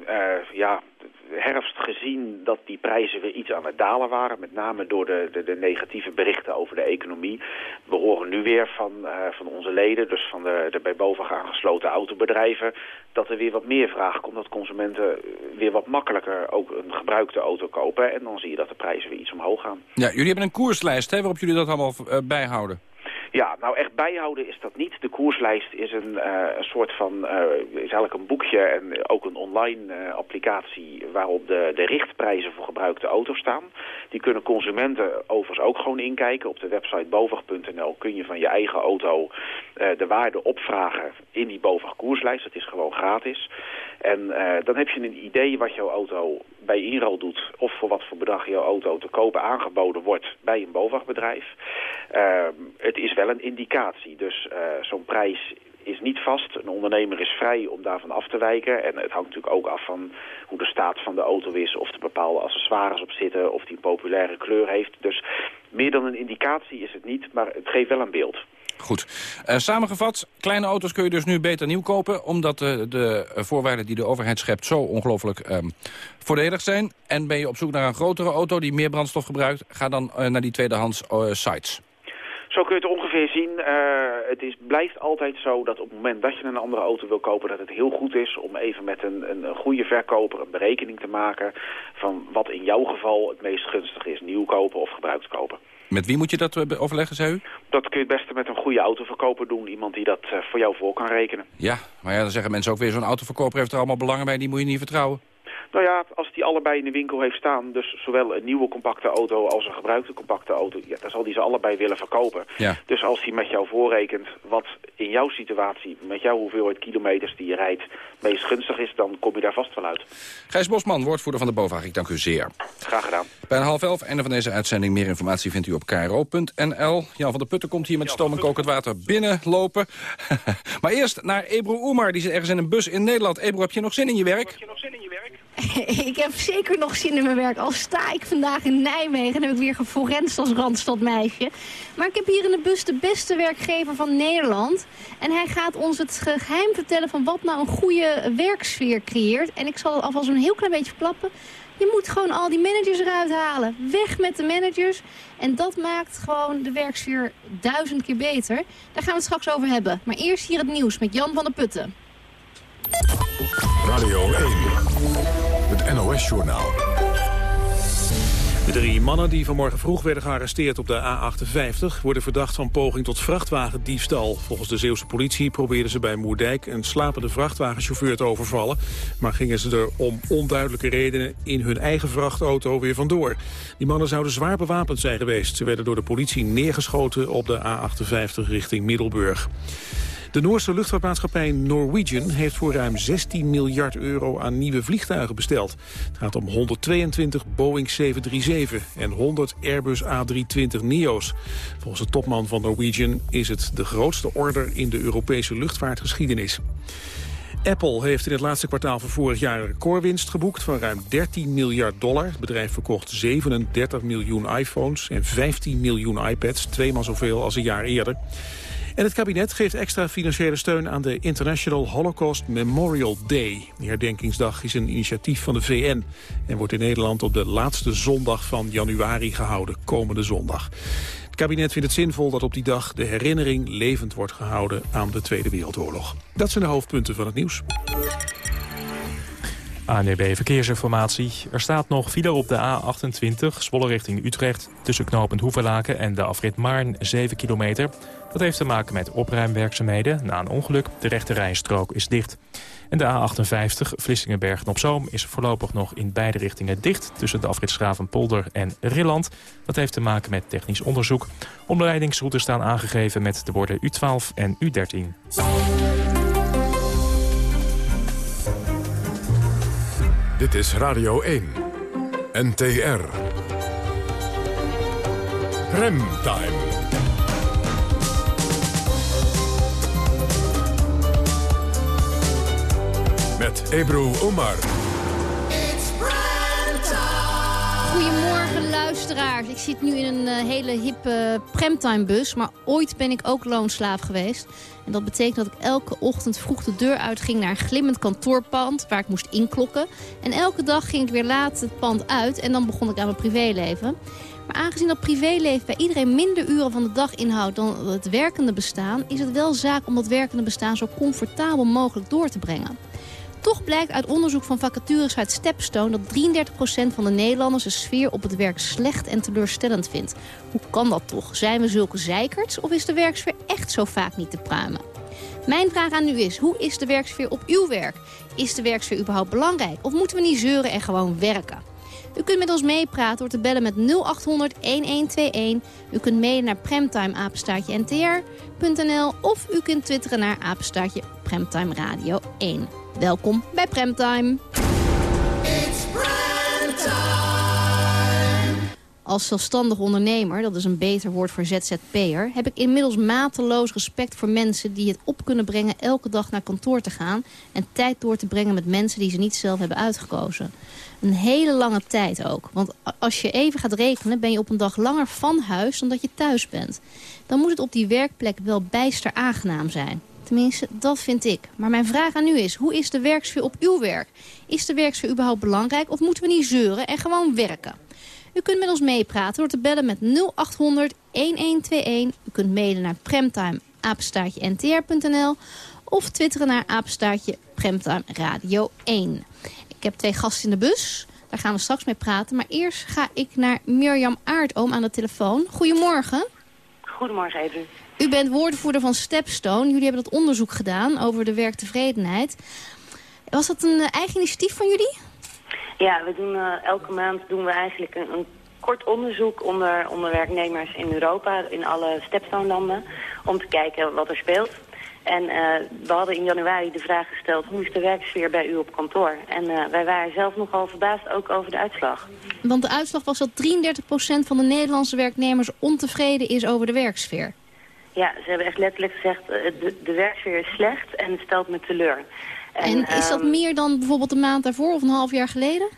uh, ja, herfst gezien dat die prijzen weer iets aan het dalen waren. Met name door de, de, de negatieve berichten over de economie. We horen nu weer van, uh, van onze leden, dus van de, de bij BOVAG aangesloten autobedrijven... dat er weer wat meer vraag komt, dat consumenten weer wat makkelijker ook een gebruikte auto kopen. En dan zie je dat de prijzen weer iets omhoog gaan. Ja, jullie hebben een koerslijst hè, waarop jullie dat allemaal uh, bijhouden. Ja, nou echt bijhouden is dat niet. De koerslijst is een, een soort van, uh, is eigenlijk een boekje en ook een online uh, applicatie waarop de, de richtprijzen voor gebruikte auto's staan. Die kunnen consumenten overigens ook gewoon inkijken. Op de website bovag.nl kun je van je eigen auto de waarde opvragen in die BOVAG koerslijst. Dat is gewoon gratis. En dan heb je een idee wat jouw auto bij inruil doet of voor wat voor bedrag jouw auto te kopen aangeboden wordt bij een BOVAG-bedrijf. het is wel een indicatie. Dus uh, zo'n prijs is niet vast. Een ondernemer is vrij om daarvan af te wijken. En het hangt natuurlijk ook af van hoe de staat van de auto is... of er bepaalde accessoires op zitten, of die een populaire kleur heeft. Dus meer dan een indicatie is het niet, maar het geeft wel een beeld. Goed. Uh, samengevat, kleine auto's kun je dus nu beter nieuw kopen... omdat de, de voorwaarden die de overheid schept zo ongelooflijk um, voordelig zijn. En ben je op zoek naar een grotere auto die meer brandstof gebruikt... ga dan uh, naar die tweedehands sites. Zo kun je het ongeveer zien. Het is, blijft altijd zo dat op het moment dat je een andere auto wil kopen... dat het heel goed is om even met een, een goede verkoper een berekening te maken... van wat in jouw geval het meest gunstig is. Nieuw kopen of gebruikt kopen. Met wie moet je dat overleggen, zei u? Dat kun je het beste met een goede autoverkoper doen. Iemand die dat uh, voor jou voor kan rekenen. Ja, maar ja, dan zeggen mensen ook weer... zo'n autoverkoper heeft er allemaal belangen bij, die moet je niet vertrouwen. Nou ja, als die allebei in de winkel heeft staan, dus zowel een nieuwe compacte auto als een gebruikte compacte auto, ja, dan zal die ze allebei willen verkopen. Ja. Dus als hij met jou voorrekent wat in jouw situatie, met jouw hoeveelheid kilometers die je rijdt, meest gunstig is, dan kom je daar vast wel uit. Gijs Bosman, woordvoerder van de BOVAG, ik dank u zeer. Graag gedaan. Bij een half elf, einde van deze uitzending. Meer informatie vindt u op kro.nl. Jan van der Putten komt hier met stoom en kokend water binnenlopen. maar eerst naar Ebro Oemar, die zit ergens in een bus in Nederland. Ebro, heb je nog zin in je werk? Heb je nog zin in je werk? ik heb zeker nog zin in mijn werk. Al sta ik vandaag in Nijmegen en heb ik weer geforenst als Randstadmeisje. Maar ik heb hier in de bus de beste werkgever van Nederland. En hij gaat ons het geheim vertellen van wat nou een goede werksfeer creëert. En ik zal alvast een heel klein beetje verklappen. Je moet gewoon al die managers eruit halen. Weg met de managers. En dat maakt gewoon de werksfeer duizend keer beter. Daar gaan we het straks over hebben. Maar eerst hier het nieuws met Jan van der Putten. Radio 1, NOS-journaal. De drie mannen die vanmorgen vroeg werden gearresteerd op de A58... worden verdacht van poging tot vrachtwagendiefstal. Volgens de Zeeuwse politie probeerden ze bij Moerdijk... een slapende vrachtwagenchauffeur te overvallen... maar gingen ze er om onduidelijke redenen in hun eigen vrachtauto weer vandoor. Die mannen zouden zwaar bewapend zijn geweest. Ze werden door de politie neergeschoten op de A58 richting Middelburg. De Noorse luchtvaartmaatschappij Norwegian heeft voor ruim 16 miljard euro aan nieuwe vliegtuigen besteld. Het gaat om 122 Boeing 737 en 100 Airbus A320 NEO's. Volgens de topman van Norwegian is het de grootste order in de Europese luchtvaartgeschiedenis. Apple heeft in het laatste kwartaal van vorig jaar een recordwinst geboekt van ruim 13 miljard dollar. Het bedrijf verkocht 37 miljoen iPhones en 15 miljoen iPads, tweemaal zoveel als een jaar eerder. En het kabinet geeft extra financiële steun aan de International Holocaust Memorial Day. De herdenkingsdag is een initiatief van de VN en wordt in Nederland op de laatste zondag van januari gehouden, komende zondag. Het kabinet vindt het zinvol dat op die dag de herinnering levend wordt gehouden aan de Tweede Wereldoorlog. Dat zijn de hoofdpunten van het nieuws. ANEB Verkeersinformatie. Er staat nog file op de A28, Zwolle richting Utrecht... tussen knooppunt Hoevelaken en de afrit Maarn, 7 kilometer. Dat heeft te maken met opruimwerkzaamheden. Na een ongeluk, de rechte rijstrook is dicht. En de A58, Vlissingenbergen op Zoom, is voorlopig nog in beide richtingen dicht... tussen de afrit Schravenpolder en Rilland. Dat heeft te maken met technisch onderzoek. Omleidingsroutes staan aangegeven met de woorden U12 en U13. Dit is Radio 1. NTR. Remtime. Ebru Omar. Goedemorgen luisteraars. Ik zit nu in een uh, hele hippe premtime bus. Maar ooit ben ik ook loonslaaf geweest. En dat betekent dat ik elke ochtend vroeg de deur uitging naar een glimmend kantoorpand. Waar ik moest inklokken. En elke dag ging ik weer laat het pand uit. En dan begon ik aan mijn privéleven. Maar aangezien dat privéleven bij iedereen minder uren van de dag inhoudt dan het werkende bestaan... is het wel zaak om dat werkende bestaan zo comfortabel mogelijk door te brengen. Toch blijkt uit onderzoek van vacatures uit Stepstone... dat 33% van de Nederlanders de sfeer op het werk slecht en teleurstellend vindt. Hoe kan dat toch? Zijn we zulke zeikerts of is de werksfeer echt zo vaak niet te pruimen? Mijn vraag aan u is, hoe is de werksfeer op uw werk? Is de werksfeer überhaupt belangrijk? Of moeten we niet zeuren en gewoon werken? U kunt met ons meepraten door te bellen met 0800 1121. U kunt mailen naar premtimeapenstaartje ntr.nl of u kunt twitteren naar apenstaartje Premtime Radio 1. Welkom bij Premtime. Als zelfstandig ondernemer, dat is een beter woord voor ZZP'er... heb ik inmiddels mateloos respect voor mensen die het op kunnen brengen... elke dag naar kantoor te gaan en tijd door te brengen met mensen die ze niet zelf hebben uitgekozen. Een hele lange tijd ook. Want als je even gaat rekenen, ben je op een dag langer van huis dan dat je thuis bent. Dan moet het op die werkplek wel bijster aangenaam zijn. Tenminste, dat vind ik. Maar mijn vraag aan u is, hoe is de werksfeer op uw werk? Is de werksfeer überhaupt belangrijk of moeten we niet zeuren en gewoon werken? U kunt met ons meepraten door te bellen met 0800 1121. U kunt mailen naar premtime ntr.nl of twitteren naar apenstaartje Premtime Radio 1. Ik heb twee gasten in de bus. Daar gaan we straks mee praten. Maar eerst ga ik naar Mirjam Aardoom aan de telefoon. Goedemorgen. Goedemorgen, Edwin. U bent woordvoerder van Stepstone. Jullie hebben dat onderzoek gedaan over de werktevredenheid. Was dat een eh, eigen initiatief van jullie? Ja, we doen, uh, elke maand doen we eigenlijk een, een, kort onderzoek onder, onder werknemers in Europa, in alle Stepstone-landen, om te kijken wat er speelt. En uh, we hadden in januari de vraag gesteld, hoe is de werksfeer bij u op kantoor? En uh, wij waren zelf nogal verbaasd ook over de uitslag. Want de uitslag was dat 33% van de Nederlandse werknemers ontevreden is over de werksfeer. Ja, ze hebben echt letterlijk gezegd, de, de werksfeer is slecht en het stelt me teleur. En, is dat ehm, meer dan bijvoorbeeld een maand daarvoor of een half jaar geleden?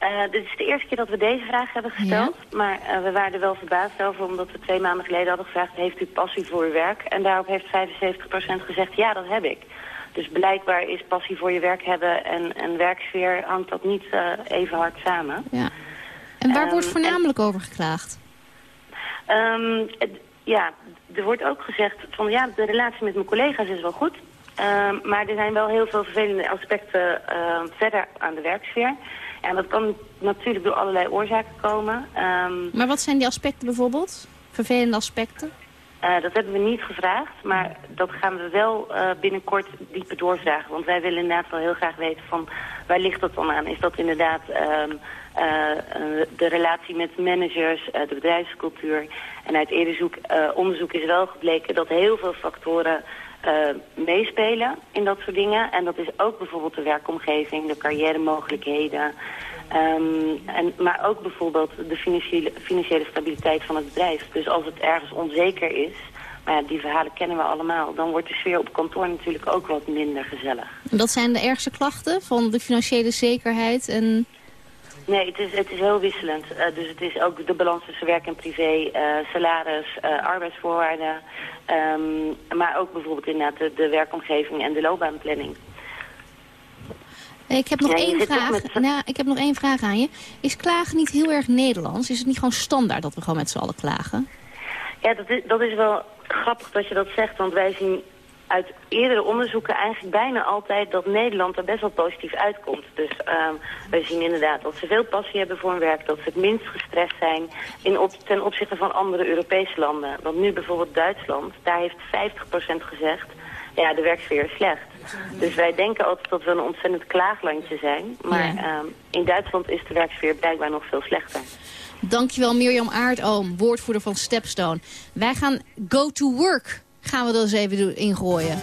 Eh, dit is de eerste keer dat we deze vraag hebben gesteld. Maar eh, we waren er wel verbaasd over, omdat we twee maanden geleden hadden gevraagd... heeft u passie voor uw werk? En daarop heeft 75% gezegd, ja, dat heb ik. Dus blijkbaar is passie voor je werk hebben en, en werksfeer... hangt dat niet eh, even hard samen. Ja. En waar Ehm, wordt voornamelijk over geklaagd? Ehm, het- ja, er wordt ook gezegd van ja, de relatie met mijn collega's is wel goed. Ehm, maar er zijn wel heel veel vervelende aspecten verder aan de werksfeer. En dat kan natuurlijk door allerlei oorzaken komen. Ehm, Maar wat zijn die aspecten bijvoorbeeld? Vervelende aspecten? eh, dat hebben we niet gevraagd, maar dat gaan we wel eh, binnenkort dieper doorvragen. Want wij willen inderdaad wel heel graag weten van waar ligt dat dan aan? Is dat inderdaad ehm, eh, de relatie met managers, de bedrijfscultuur? En uit eerder zoek, onderzoek is wel gebleken dat heel veel factoren eh, meespelen in dat soort dingen. En dat is ook bijvoorbeeld de werkomgeving, de carrière-mogelijkheden... Ehm, en, maar ook bijvoorbeeld de financiële, financiële stabiliteit van het bedrijf. Dus als het ergens onzeker is, maar ja, die verhalen kennen we allemaal... dan wordt de sfeer op kantoor natuurlijk ook wat minder gezellig. Dat zijn de ergste klachten van de financiële zekerheid en... Nee, het is, het is heel wisselend. Eh, dus het is ook de balans tussen werk en privé, eh, salaris, eh, arbeidsvoorwaarden... ehm, maar ook bijvoorbeeld inderdaad de, de werkomgeving en de loopbaanplanning. Ik heb nog Ja, één vraag. met- Nou, ik heb nog één vraag aan je. Is klagen niet heel erg Nederlands? Is het niet gewoon standaard dat we gewoon met z'n allen klagen? Ja, dat is, dat is wel grappig dat je dat zegt, want wij zien uit eerdere onderzoeken eigenlijk bijna altijd dat Nederland er best wel positief uitkomt. Dus ehm wij zien inderdaad dat ze veel passie hebben voor hun werk, dat ze het minst gestrest zijn in op, ten opzichte van andere Europese landen. Want nu bijvoorbeeld Duitsland, daar heeft 50% gezegd, ja, de werksfeer is slecht. Dus wij denken altijd dat we een ontzettend klaaglandje zijn, maar Ja. ehm, in Duitsland is de werksfeer blijkbaar nog veel slechter. Dankjewel Mirjam Aardoom, woordvoerder van Stepstone. Wij gaan go to work. Gaan we dat eens even ingooien.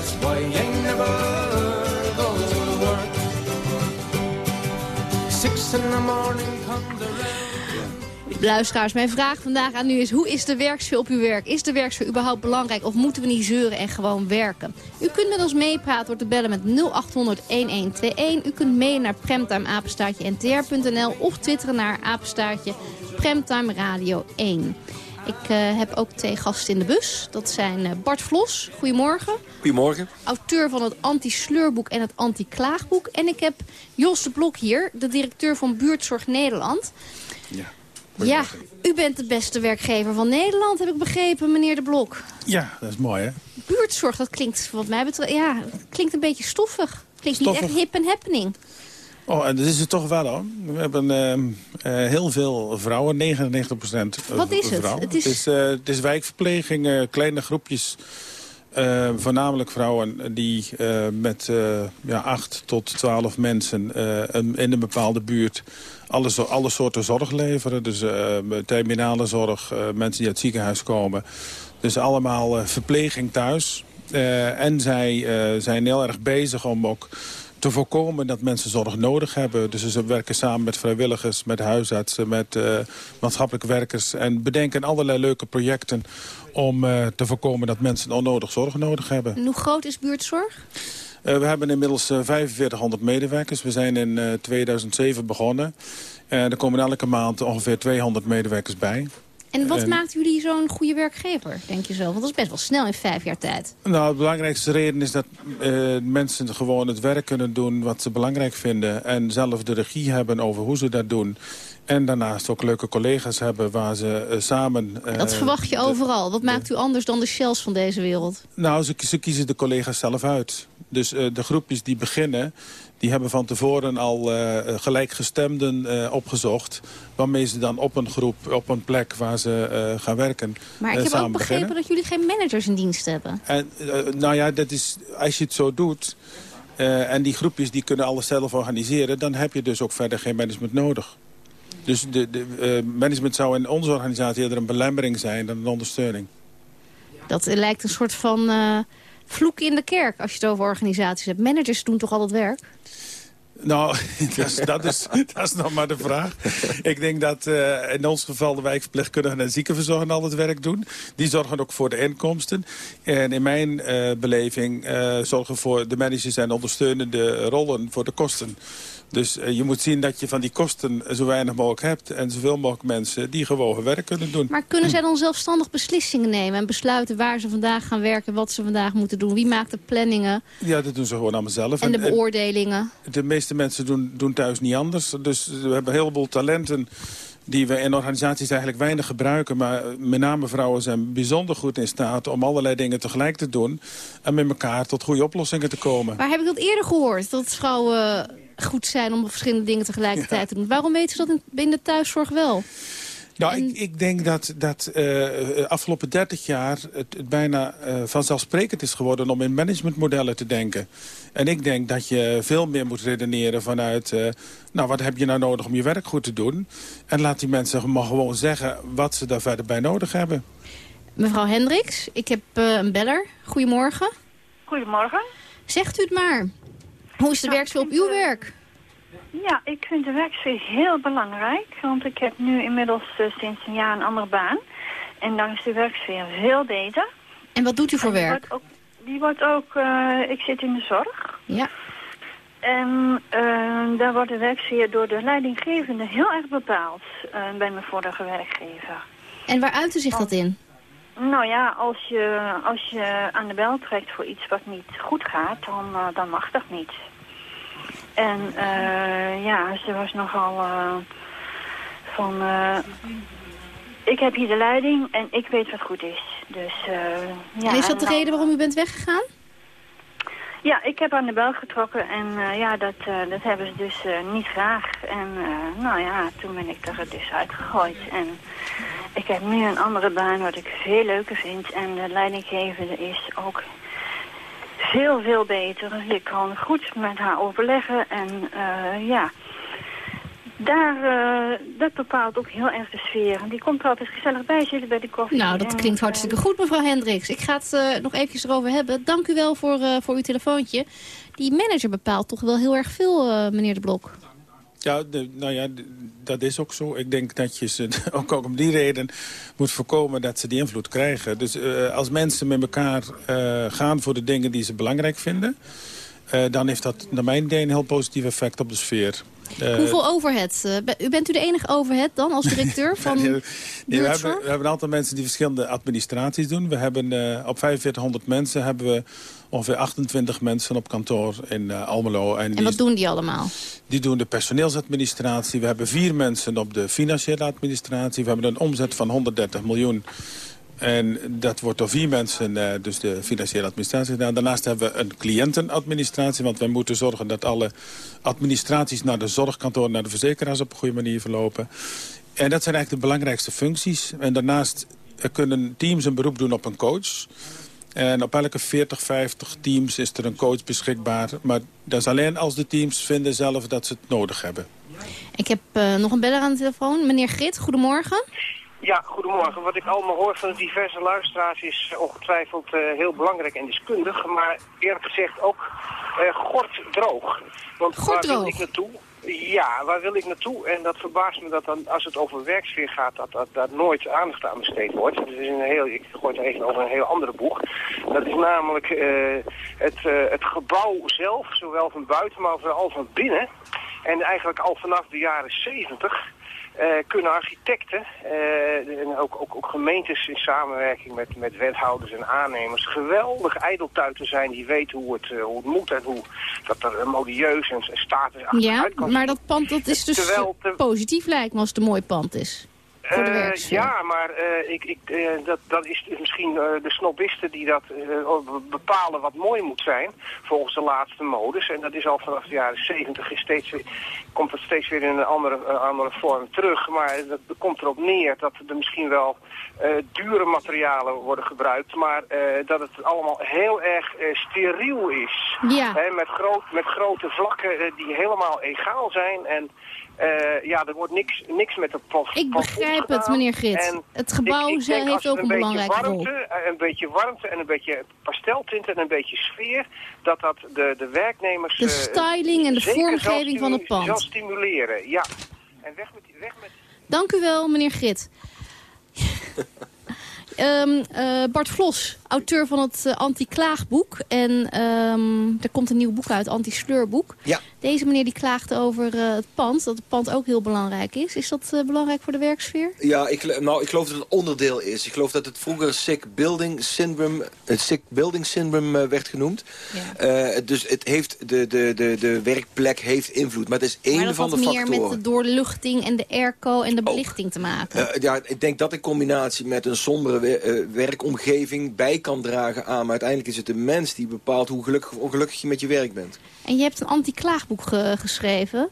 That's why I never go to work. Six in the morning. Luisteraars, mijn vraag vandaag aan u is... hoe is de werksfeer op uw werk? Is de werksfeer überhaupt belangrijk of moeten we niet zeuren en gewoon werken? U kunt met ons meepraten door te bellen met 0800-1121. U kunt mailen naar premtimeapenstaartje-ntr.nl of twitteren naar apenstaartje Premtime Radio 1. Ik eh, heb ook twee gasten in de bus. Dat zijn eh, Bart Vlos, goedemorgen. Goedemorgen. Auteur van het anti-sleurboek en het anti-klaagboek. En ik heb Jos de Blok hier, de directeur van Buurtzorg Nederland. Ja. Ja, u bent de beste werkgever van Nederland, heb ik begrepen, meneer De Blok. Ja, dat is mooi, hè? Buurtzorg, dat klinkt wat mij betreft, ja, klinkt een beetje stoffig. Klinkt niet echt hip en happening. Oh, en dat is het toch wel, hoor. We hebben ehm, eh, heel veel vrouwen, 99 procent Wat is het? vrouwen. Het is- Het is, eh, het is wijkverpleging, eh, kleine groepjes. Eh, voornamelijk vrouwen die eh, met eh, ja, 8 tot 12 mensen in een bepaalde buurt alle, alle soorten zorg leveren. Dus terminale zorg, mensen die uit het ziekenhuis komen. Dus allemaal verpleging thuis. En zij zijn heel erg bezig om ook te voorkomen dat mensen zorg nodig hebben. Dus ze werken samen met vrijwilligers, met huisartsen, met eh, maatschappelijke werkers... en bedenken allerlei leuke projecten om eh, te voorkomen dat mensen onnodig zorg nodig hebben. En hoe groot is buurtzorg? Eh, we hebben inmiddels eh, 4500 medewerkers. We zijn in eh, 2007 begonnen. En er komen elke maand ongeveer 200 medewerkers bij. En wat En- maakt jullie zo'n goede werkgever, denk je zo? Want dat is best wel snel in vijf jaar tijd. Nou, de belangrijkste reden is dat eh, mensen gewoon het werk kunnen doen wat ze belangrijk vinden. En zelf de regie hebben over hoe ze dat doen. En daarnaast ook leuke collega's hebben waar ze eh, samen... eh, dat verwacht je overal. Wat maakt u anders dan de shells van deze wereld? Nou, ze, ze kiezen de collega's zelf uit. Dus de groepjes die beginnen, die hebben van tevoren al eh, gelijkgestemden eh, opgezocht. Waarmee ze dan op een groep, op een plek waar ze eh, gaan werken, Maar ik heb ook begrepen beginnen. dat jullie geen managers in dienst hebben. En nou ja, dat is, als je het zo doet... en die groepjes die kunnen alles zelf organiseren... dan heb je dus ook verder geen management nodig. Dus de, de management zou in onze organisatie eerder een belemmering zijn dan een ondersteuning. Dat lijkt een soort van... eh, vloek in de kerk als je het over organisaties hebt. Managers doen toch al het werk? Nou, dat is, dat, is, nog maar de vraag. Ik denk dat uh, in ons geval de wijkverpleegkundigen en ziekenverzorgenden al het werk doen. Die zorgen ook voor de inkomsten. En in mijn uh, beleving uh, zorgen voor de managers en ondersteunende rollen voor de kosten. Dus uh, je moet zien dat je van die kosten zo weinig mogelijk hebt... en zoveel mogelijk mensen die gewoon werk kunnen doen. Maar kunnen zij dan zelfstandig beslissingen nemen... en besluiten waar ze vandaag gaan werken, wat ze vandaag moeten doen? Wie maakt de planningen? Ja, dat doen ze gewoon allemaal zelf. En de beoordelingen? En de meeste mensen doen, doen thuis niet anders. Dus we hebben een heleboel talenten die we in organisaties eigenlijk weinig gebruiken. Maar met name vrouwen zijn bijzonder goed in staat om allerlei dingen tegelijk te doen. En met elkaar tot goede oplossingen te komen. Waar heb ik dat eerder gehoord? Dat vrouwen goed zijn om verschillende dingen tegelijkertijd ja. te doen. Waarom weten ze dat in, binnen de thuiszorg wel? Nou, en... ik, ik, denk dat, dat uh, afgelopen 30 jaar het, het bijna uh, vanzelfsprekend is geworden om in managementmodellen te denken. En ik denk dat je veel meer moet redeneren vanuit... Uh, nou, wat heb je nou nodig om je werk goed te doen? En laat die mensen maar gewoon zeggen wat ze daar verder bij nodig hebben. Mevrouw Hendricks, ik heb een beller. Goedemorgen. Goedemorgen. Zegt u het maar. Hoe is de nou, werksfeer op uw werk? Ja, ik vind de werksfeer heel belangrijk. Want ik heb nu inmiddels uh, sinds een jaar een andere baan. En dan is de werksfeer veel beter. En wat doet u voor die werk? Wordt ook, die wordt ook, uh, ik zit in de zorg. Ja. En uh, daar wordt de werksfeer door de leidinggevende heel erg bepaald bij mijn vorige werkgever. En waar uitte zich dat in? Nou ja, als je, als je aan de bel trekt voor iets wat niet goed gaat, dan, uh, dan mag dat niet. En uh, ja, ze was nogal uh, van... ik heb hier de leiding en ik weet wat goed is. Dus, ja, is dat de reden waarom u bent weggegaan? Ja, ik heb aan de bel getrokken en ja, dat, dat hebben ze dus niet graag. En nou ja, toen ben ik er dus uitgegooid. En ik heb nu een andere baan wat ik veel leuker vind. En de leidinggevende is ook veel, veel beter. Je kan goed met haar overleggen. En uh, ja, daar, uh, dat bepaalt ook heel erg de sfeer. En die komt er altijd gezellig bij zitten bij de koffie. Nou, dat klinkt hartstikke goed, mevrouw Hendricks. Ik ga het uh, nog eventjes erover hebben. Dank u wel voor, voor uw telefoontje. Die manager bepaalt toch wel heel erg veel, meneer De Blok. Ja, nou ja, dat is ook zo. Ik denk dat je ze ook, ook om die reden moet voorkomen dat ze die invloed krijgen. Dus uh, als mensen met elkaar uh, gaan voor de dingen die ze belangrijk vinden... Uh, dan heeft dat naar mijn idee een heel positief effect op de sfeer. Hoeveel overhead? u bent u de enige overhead dan als directeur van nee, nee, we, hebben, we hebben een aantal mensen die verschillende administraties doen. We hebben op 4500 mensen hebben we ongeveer 28 mensen op kantoor in Almelo. En, en wat doen die allemaal? Die doen de personeelsadministratie. We hebben vier mensen op de financiële administratie. We hebben een omzet van 130 miljoen. En dat wordt door vier mensen, uh, dus de financiële administratie gedaan. Daarnaast hebben we een cliëntenadministratie. Want wij moeten zorgen dat alle administraties naar de zorgkantoor... naar de verzekeraars op een goede manier verlopen. En dat zijn eigenlijk de belangrijkste functies. En daarnaast kunnen teams een beroep doen op een coach... En op elke 40, 50 teams is er een coach beschikbaar. Maar dat is alleen als de teams vinden zelf dat ze het nodig hebben. Ik heb uh, nog een beller aan de telefoon. Meneer Grit, goedemorgen. Ja, goedemorgen. Wat ik allemaal hoor van de diverse luisteraars is ongetwijfeld uh, heel belangrijk en deskundig. Maar eerlijk gezegd ook uh, gort droog. Want waar wil ik naartoe? Ja, waar wil ik naartoe? En dat verbaast me dat dan, als het over werksfeer gaat, dat, dat daar nooit aandacht aan besteed wordt. Dat is een heel, ik gooi het even over een heel andere boeg. Dat is namelijk uh, het, uh, het gebouw zelf, zowel van buiten, maar vooral van binnen. En eigenlijk al vanaf de jaren 70 uh, kunnen architecten uh, en ook, ook, ook, gemeentes in samenwerking met, met wethouders en aannemers geweldig ijdeltuiten zijn die weten hoe het, uh, hoe het moet en hoe dat er modieus en status achteruit ja, kan. maar dat pand dat is dus Terwijl te... positief lijkt me als het een mooi pand is. Uh, ja, maar uh, ik, ik, uh, dat, dat is misschien de snobisten die dat bepalen wat mooi moet zijn, volgens de laatste modus. En dat is al vanaf de jaren zeventig, steeds, komt het steeds weer in een andere, andere vorm terug. Maar dat, dat komt erop neer dat er misschien wel dure materialen worden gebruikt, maar dat het allemaal heel erg steriel is. Ja. Hè, met, groot, met grote vlakken die helemaal egaal zijn en... Eh, ja, er wordt niks, niks met de plaf Ik begrijp het, meneer Grit. Het gebouw heeft ook een, belangrijke rol. Eh, een beetje warmte en een beetje pasteltint en een beetje sfeer... dat dat de, de werknemers... De styling en de vormgeving van het pand. zal stimuleren, ja. En weg met... Weg met... Dank u wel, meneer Grit. Um, uh, Bart Vlos, auteur van het uh, anti-klaagboek. En um, er komt een nieuw boek uit, anti-sleurboek. Ja. Deze meneer die klaagt over uh, het pand, dat het pand ook heel belangrijk is. Is dat belangrijk voor de werksfeer? Ja, ik, nou, ik geloof dat het onderdeel is. Ik geloof dat het vroeger sick building syndrome, het sick building syndrome werd genoemd. Ja. dus het heeft, de, de, de, de werkplek heeft invloed. Maar het is één van de factoren. Maar dat meer met de doorluchting en de airco en de belichting ook. te maken? ja, ik denk dat in combinatie met een sombere werkomgeving bij kan dragen aan. Maar uiteindelijk is het de mens die bepaalt hoe gelukkig of ongelukkig je met je werk bent. En je hebt een anti-klaagboek ge geschreven.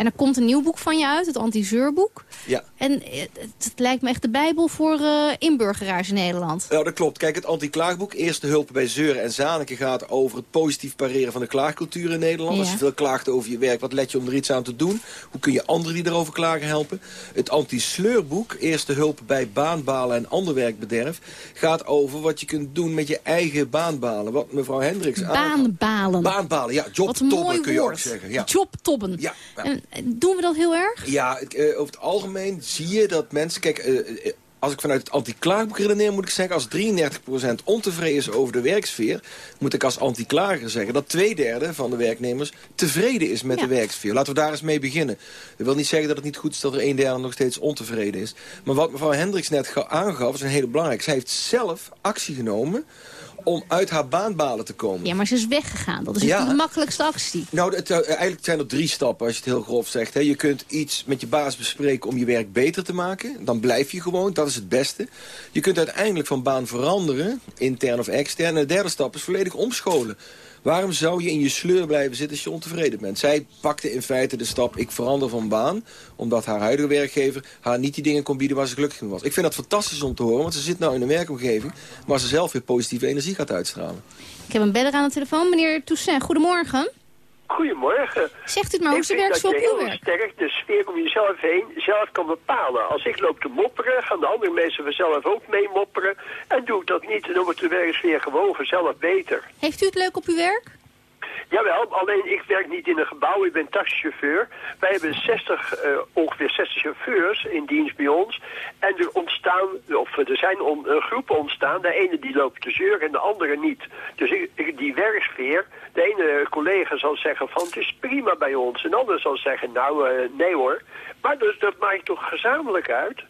En er komt een nieuw boek van je uit, het anti-zeurboek. Ja. En het, het, lijkt me echt de bijbel voor uh, inburgeraars in Nederland. Ja, dat klopt. Kijk, het anti-klaagboek, Eerste Hulp bij Zeuren en Zaniken... gaat over het positief pareren van de klaagcultuur in Nederland. Ja. Als je veel klaagt over je werk, wat let je om er iets aan te doen? Hoe kun je anderen die erover klagen helpen? Het anti-sleurboek, Eerste Hulp bij baanbalen en ander werkbederf... gaat over wat je kunt doen met je eigen baanbalen. Wat mevrouw Hendricks Baanbalen. Baanbalen, ja. Jobtobben kun je ook zeggen. Ja. Jobtobben. Ja. ja. En, doen we dat heel erg? Ja, uh, over het algemeen zie je dat mensen... Kijk, uh, als ik vanuit het anti-klaagboek redeneer, moet ik zeggen... als 33% ontevreden is over de werksfeer... moet ik als anti-klager zeggen dat twee derde van de werknemers... tevreden is met ja. de werksfeer. Laten we daar eens mee beginnen. Dat wil niet zeggen dat het niet goed is dat er een derde nog steeds ontevreden is. Maar wat mevrouw Hendricks net aangaf, is een hele belangrijk. Zij heeft zelf actie genomen om uit haar baanbalen te komen. Ja, maar ze is weggegaan. Dat is ja. de makkelijkste actie. Nou, het, uh, eigenlijk zijn er drie stappen als je het heel grof zegt. Hè. Je kunt iets met je baas bespreken om je werk beter te maken. Dan blijf je gewoon, dat is het beste. Je kunt uiteindelijk van baan veranderen, intern of extern. En de derde stap is volledig omscholen. Waarom zou je in je sleur blijven zitten als je ontevreden bent? Zij pakte in feite de stap, ik verander van baan... omdat haar huidige werkgever haar niet die dingen kon bieden waar ze gelukkig in was. Ik vind dat fantastisch om te horen, want ze zit nou in een werkomgeving... waar ze zelf weer positieve energie gaat uitstralen. Ik heb een beller aan de telefoon, meneer Toussaint. Goedemorgen. Goedemorgen. Zegt u het maar, hoe de werksfeer op uw werk? sterk de sfeer om jezelf heen zelf kan bepalen. Als ik loop te mopperen, gaan de andere mensen vanzelf ook mee mopperen. En doe ik dat niet, dan wordt de werksfeer gewoon vanzelf beter. Heeft u het leuk op uw werk? Jawel, alleen ik werk niet in een gebouw, ik ben taxichauffeur. Wij hebben 60, uh, ongeveer 60 chauffeurs in dienst bij ons. En er ontstaan, of er zijn on, uh, groepen ontstaan. De ene die loopt te zeuren en de andere niet. Dus die werksfeer, de ene collega zal zeggen van het is prima bij ons. En de ander zal zeggen nou uh, nee hoor. Maar dus dat maakt toch gezamenlijk uit.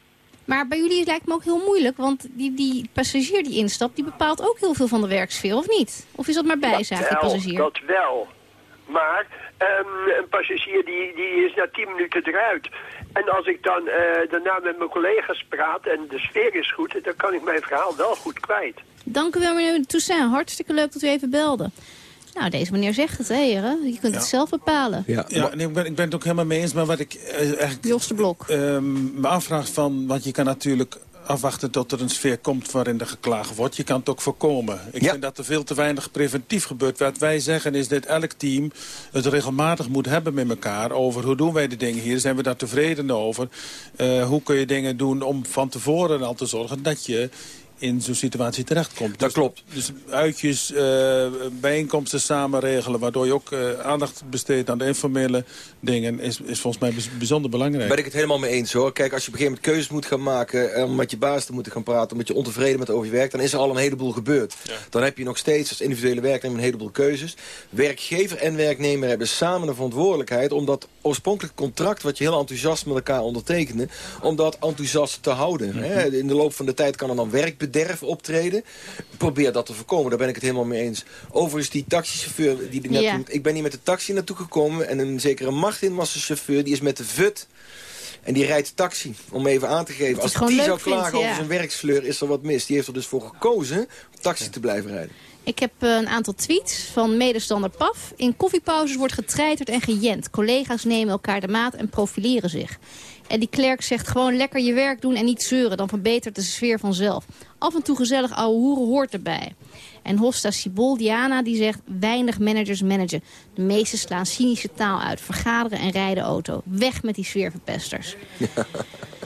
Maar bij jullie lijkt me ook heel moeilijk, want die, die passagier die instapt... die bepaalt ook heel veel van de werksfeer, of niet? Of is dat maar bijzaak, die passagier? Dat wel. Maar um, een passagier die, die is na tien minuten eruit. En als ik dan uh, daarna met mijn collega's praat en de sfeer is goed... dan kan ik mijn verhaal wel goed kwijt. Dank u wel, meneer Toussaint. Hartstikke leuk dat u even belde. Nou, deze meneer zegt het, hè, heren. Je kunt ja. het zelf bepalen. Ja, ja nee, ik, ben, ik ben het ook helemaal mee eens. Maar wat ik uh, eigenlijk... Jos de Blok. Uh, me afvraag van... Want je kan natuurlijk afwachten tot er een sfeer komt waarin er geklaagd wordt. Je kan het ook voorkomen. Ik ja. vind dat er veel te weinig preventief gebeurt. Wat wij zeggen is dat elk team het regelmatig moet hebben met elkaar... over hoe doen wij de dingen hier, zijn we daar tevreden over? Uh, hoe kun je dingen doen om van tevoren al te zorgen dat je in zo'n situatie terechtkomt. Dat dus, klopt. Dus uitjes, uh, bijeenkomsten samen regelen... waardoor je ook uh, aandacht besteedt aan de informele dingen... is, is volgens mij bijzonder belangrijk. Ben ik het helemaal mee eens hoor. Kijk, als je op een gegeven moment keuzes moet gaan maken... om met je baas te moeten gaan praten... omdat je ontevreden bent over je werk... dan is er al een heleboel gebeurd. Ja. Dan heb je nog steeds als individuele werknemer een heleboel keuzes. Werkgever en werknemer hebben samen de verantwoordelijkheid... om dat oorspronkelijk contract wat je heel enthousiast met elkaar ondertekende... om dat enthousiast te houden. Mm -hmm. In de loop van de tijd kan er dan werk bederf optreden. Probeer dat te voorkomen, daar ben ik het helemaal mee eens. Overigens, die taxichauffeur die net ja. noemt... Ik ben hier met de taxi naartoe gekomen... en een zekere Martin was de chauffeur, die is met de VUT... En die rijdt taxi, om even aan te geven. Als die zou klagen vindt, ja. over zijn werksleur, is er wat mis. Die heeft er dus voor gekozen om taxi ja. te blijven rijden. Ik heb eh, een aantal tweets van medestander Paf. In koffiepauzes wordt getreiterd en gejend. Collega's nemen elkaar de maat en profileren zich. En die klerk zegt gewoon lekker je werk doen en niet zeuren. Dan verbetert de sfeer vanzelf. Af en toe gezellig ouwe hoeren hoort erbij. En Hosta Sibol Diana die zegt weinig managers managen. De meesten slaan cynische taal uit. Vergaderen en rijden auto. Weg met die sfeerverpesters. Ja,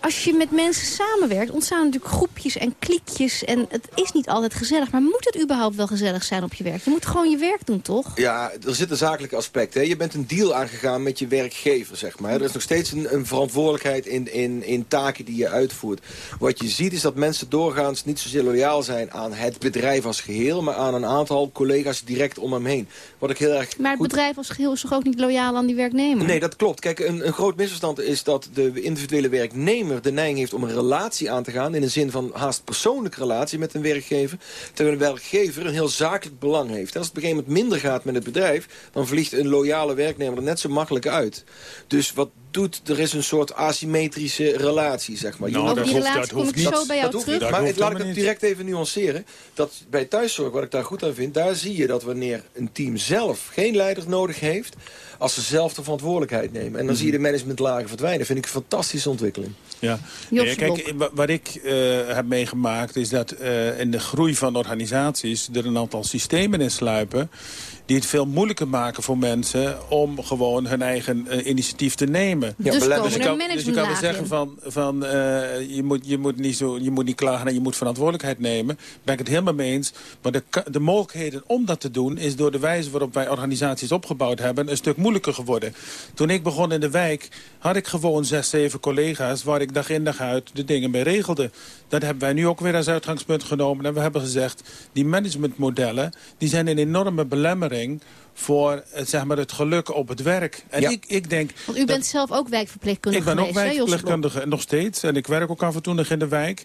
als je met mensen samenwerkt, ontstaan natuurlijk groepjes en kliekjes. En het is niet altijd gezellig. Maar moet het überhaupt wel gezellig zijn op je werk? Je moet gewoon je werk doen, toch? Ja, er zit een zakelijke aspect. Hè? Je bent een deal aangegaan met je werkgever, zeg maar. Er is nog steeds een, een verantwoordelijkheid in, in, in taken die je uitvoert. Wat je ziet is dat mensen doorgaans niet zozeer loyaal zijn aan het bedrijf als geheel... maar aan een aantal collega's direct om hem heen. Wat ik heel erg maar het bedrijf als geheel is toch ook niet loyaal aan die werknemer? Nee, dat klopt. Kijk, een, een groot misverstand is dat de individuele werknemer de neiging heeft om een relatie aan te gaan... in de zin van haast persoonlijke relatie met een werkgever... terwijl een werkgever een heel zakelijk belang heeft. als het op een gegeven moment minder gaat met het bedrijf... dan vliegt een loyale werknemer er net zo makkelijk uit. Dus wat doet, er is een soort asymmetrische relatie, zeg maar. Nou, dat, die hoeft, ik zo bij jou terug. Niet. Maar het, laat ik het direct even nuanceren. Dat bij thuiszorg, wat ik daar goed aan vind... daar zie je dat wanneer een team zelf geen leider nodig heeft als ze zelf de verantwoordelijkheid nemen. En dan zie je de managementlagen verdwijnen. vind ik een fantastische ontwikkeling. Ja, ja kijk, wat ik uh, heb meegemaakt is dat uh, in de groei van organisaties... er een aantal systemen in sluipen die het veel moeilijker maken voor mensen om gewoon hun eigen uh, initiatief te nemen. Ja, dus, dus, je kan, dus je kan wel zeggen van, van uh, je, moet, je, moet niet zo, je moet niet klagen en je moet verantwoordelijkheid nemen. Daar ben ik het helemaal mee eens. Maar de, de mogelijkheden om dat te doen is door de wijze waarop wij organisaties opgebouwd hebben een stuk moeilijker geworden. Toen ik begon in de wijk had ik gewoon zes, zeven collega's waar ik dag in dag uit de dingen mee regelde. Dat hebben wij nu ook weer als uitgangspunt genomen. En we hebben gezegd, die managementmodellen die zijn een enorme belemmering voor eh, zeg maar, het geluk op het werk. En ik, ik denk... Want u bent zelf ook wijkverpleegkundige Ik ben ook wijkverpleegkundige, nog steeds. En ik werk ook af en toe nog in de wijk.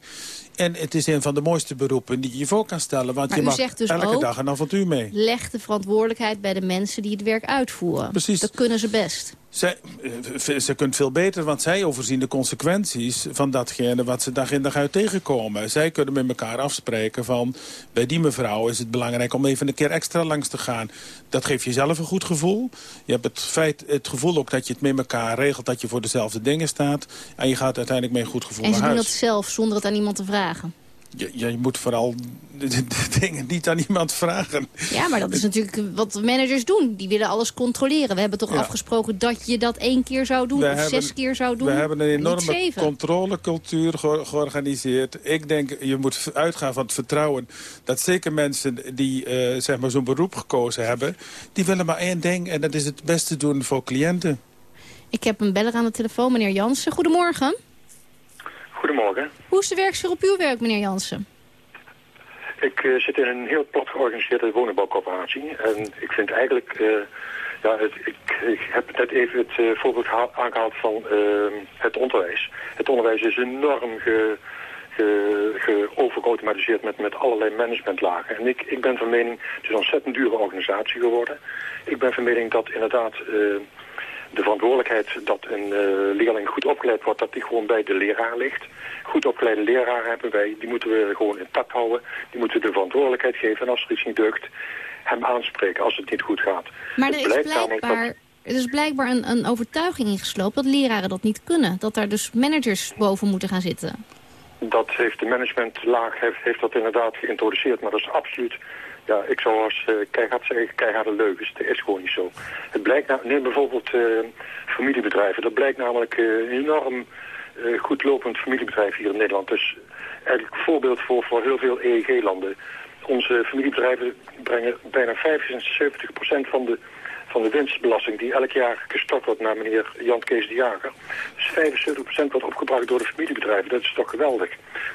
En het is een van de mooiste beroepen die je voor kan stellen. Want maar je mag dus elke ook, dag een avontuur mee. Leg de verantwoordelijkheid bij de mensen die het werk uitvoeren. Precies. Dat kunnen ze best. Zij, eh, ze kunt veel beter, want zij overzien de consequenties van datgene wat ze dag in dag uit tegenkomen. Zij kunnen met elkaar afspreken van, bij die mevrouw is het belangrijk om even een keer extra langs te gaan. Dat geeft jezelf een goed gevoel. Je hebt het, feit, het gevoel ook dat je het met elkaar regelt, dat je voor dezelfde dingen staat. En je gaat uiteindelijk met een goed gevoel naar huis. En ze doen dat zelf, zonder het aan iemand te vragen. Je, je, moet vooral de, dingen niet aan iemand vragen. Ja, maar dat is natuurlijk wat managers doen. Die willen alles controleren. We hebben toch afgesproken dat je dat één keer zou doen of zes keer zou doen. We hebben een enorme controlecultuur georganiseerd. Ik denk, je moet uitgaan van het vertrouwen dat zeker mensen die uh, zeg maar zo'n beroep gekozen hebben... die willen maar één ding en dat is het beste doen voor cliënten. Ik heb een beller aan de telefoon, meneer Jansen. Goedemorgen. Goedemorgen. Hoe is de werksfeer op uw werk, meneer Jansen? Ik uh, zit in een heel plat georganiseerde woningbouwcorporatie. En ik vind eigenlijk... Uh, ja, het, ik, ik, heb net even het uh, voorbeeld aangehaald van het onderwijs. Het onderwijs is enorm ge, ge, met, met allerlei managementlagen. En ik, ik ben van mening, het is een ontzettend dure organisatie geworden. Ik ben van mening dat inderdaad de verantwoordelijkheid dat een uh, leerling goed opgeleid wordt, dat die gewoon bij de leraar ligt. Goed opgeleide leraar hebben wij, die moeten we gewoon intact houden. Die moeten we de verantwoordelijkheid geven en als er iets niet deugt, hem aanspreken als het niet goed gaat. Maar er is blijkbaar... Er is blijkbaar een, een overtuiging ingesloopt dat leraren dat niet kunnen. Dat daar dus managers boven moeten gaan zitten. Dat heeft de managementlaag heeft, heeft dat inderdaad geïntroduceerd, maar dat is absoluut ja, ik zou als uh, keihard zeggen, keiharde leugens. Dat is gewoon niet zo. Het blijkt, nou, neem bijvoorbeeld uh, familiebedrijven. Dat blijkt namelijk uh, een enorm goed lopend familiebedrijf hier in Nederland. Dus eigenlijk een voorbeeld voor, voor heel veel EEG-landen. Onze familiebedrijven brengen bijna 75% van de van de winstbelasting die elk jaar gestort wordt naar meneer Jan Kees de Jager. Dus 75% wordt opgebracht door de familiebedrijven. Dat is toch geweldig.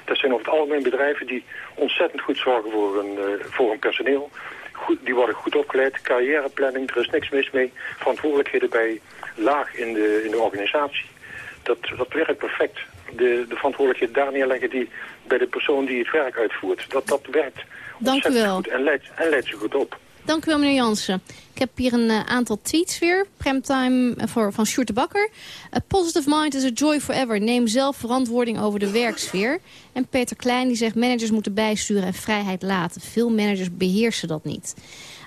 Dat zijn over het algemeen bedrijven die ontzettend goed zorgen voor hun, uh, voor hun personeel. Goed, die worden goed opgeleid, carrièreplanning, er is niks mis mee. Verantwoordelijkheden bij laag in de, in de organisatie. Dat, dat werkt perfect. De, de verantwoordelijkheid daar neerleggen die bij de persoon die het werk uitvoert. Dat, dat werkt Dank u wel. goed en leidt, en leidt ze goed op. Dank u wel, meneer Jansen. Ik heb hier een uh, aantal tweets weer. Premtime uh, voor, van Sjoerd de Bakker. A positive mind is a joy forever. Neem zelf verantwoording over de werksfeer. En Peter Klein die zegt managers moeten bijsturen en vrijheid laten. Veel managers beheersen dat niet.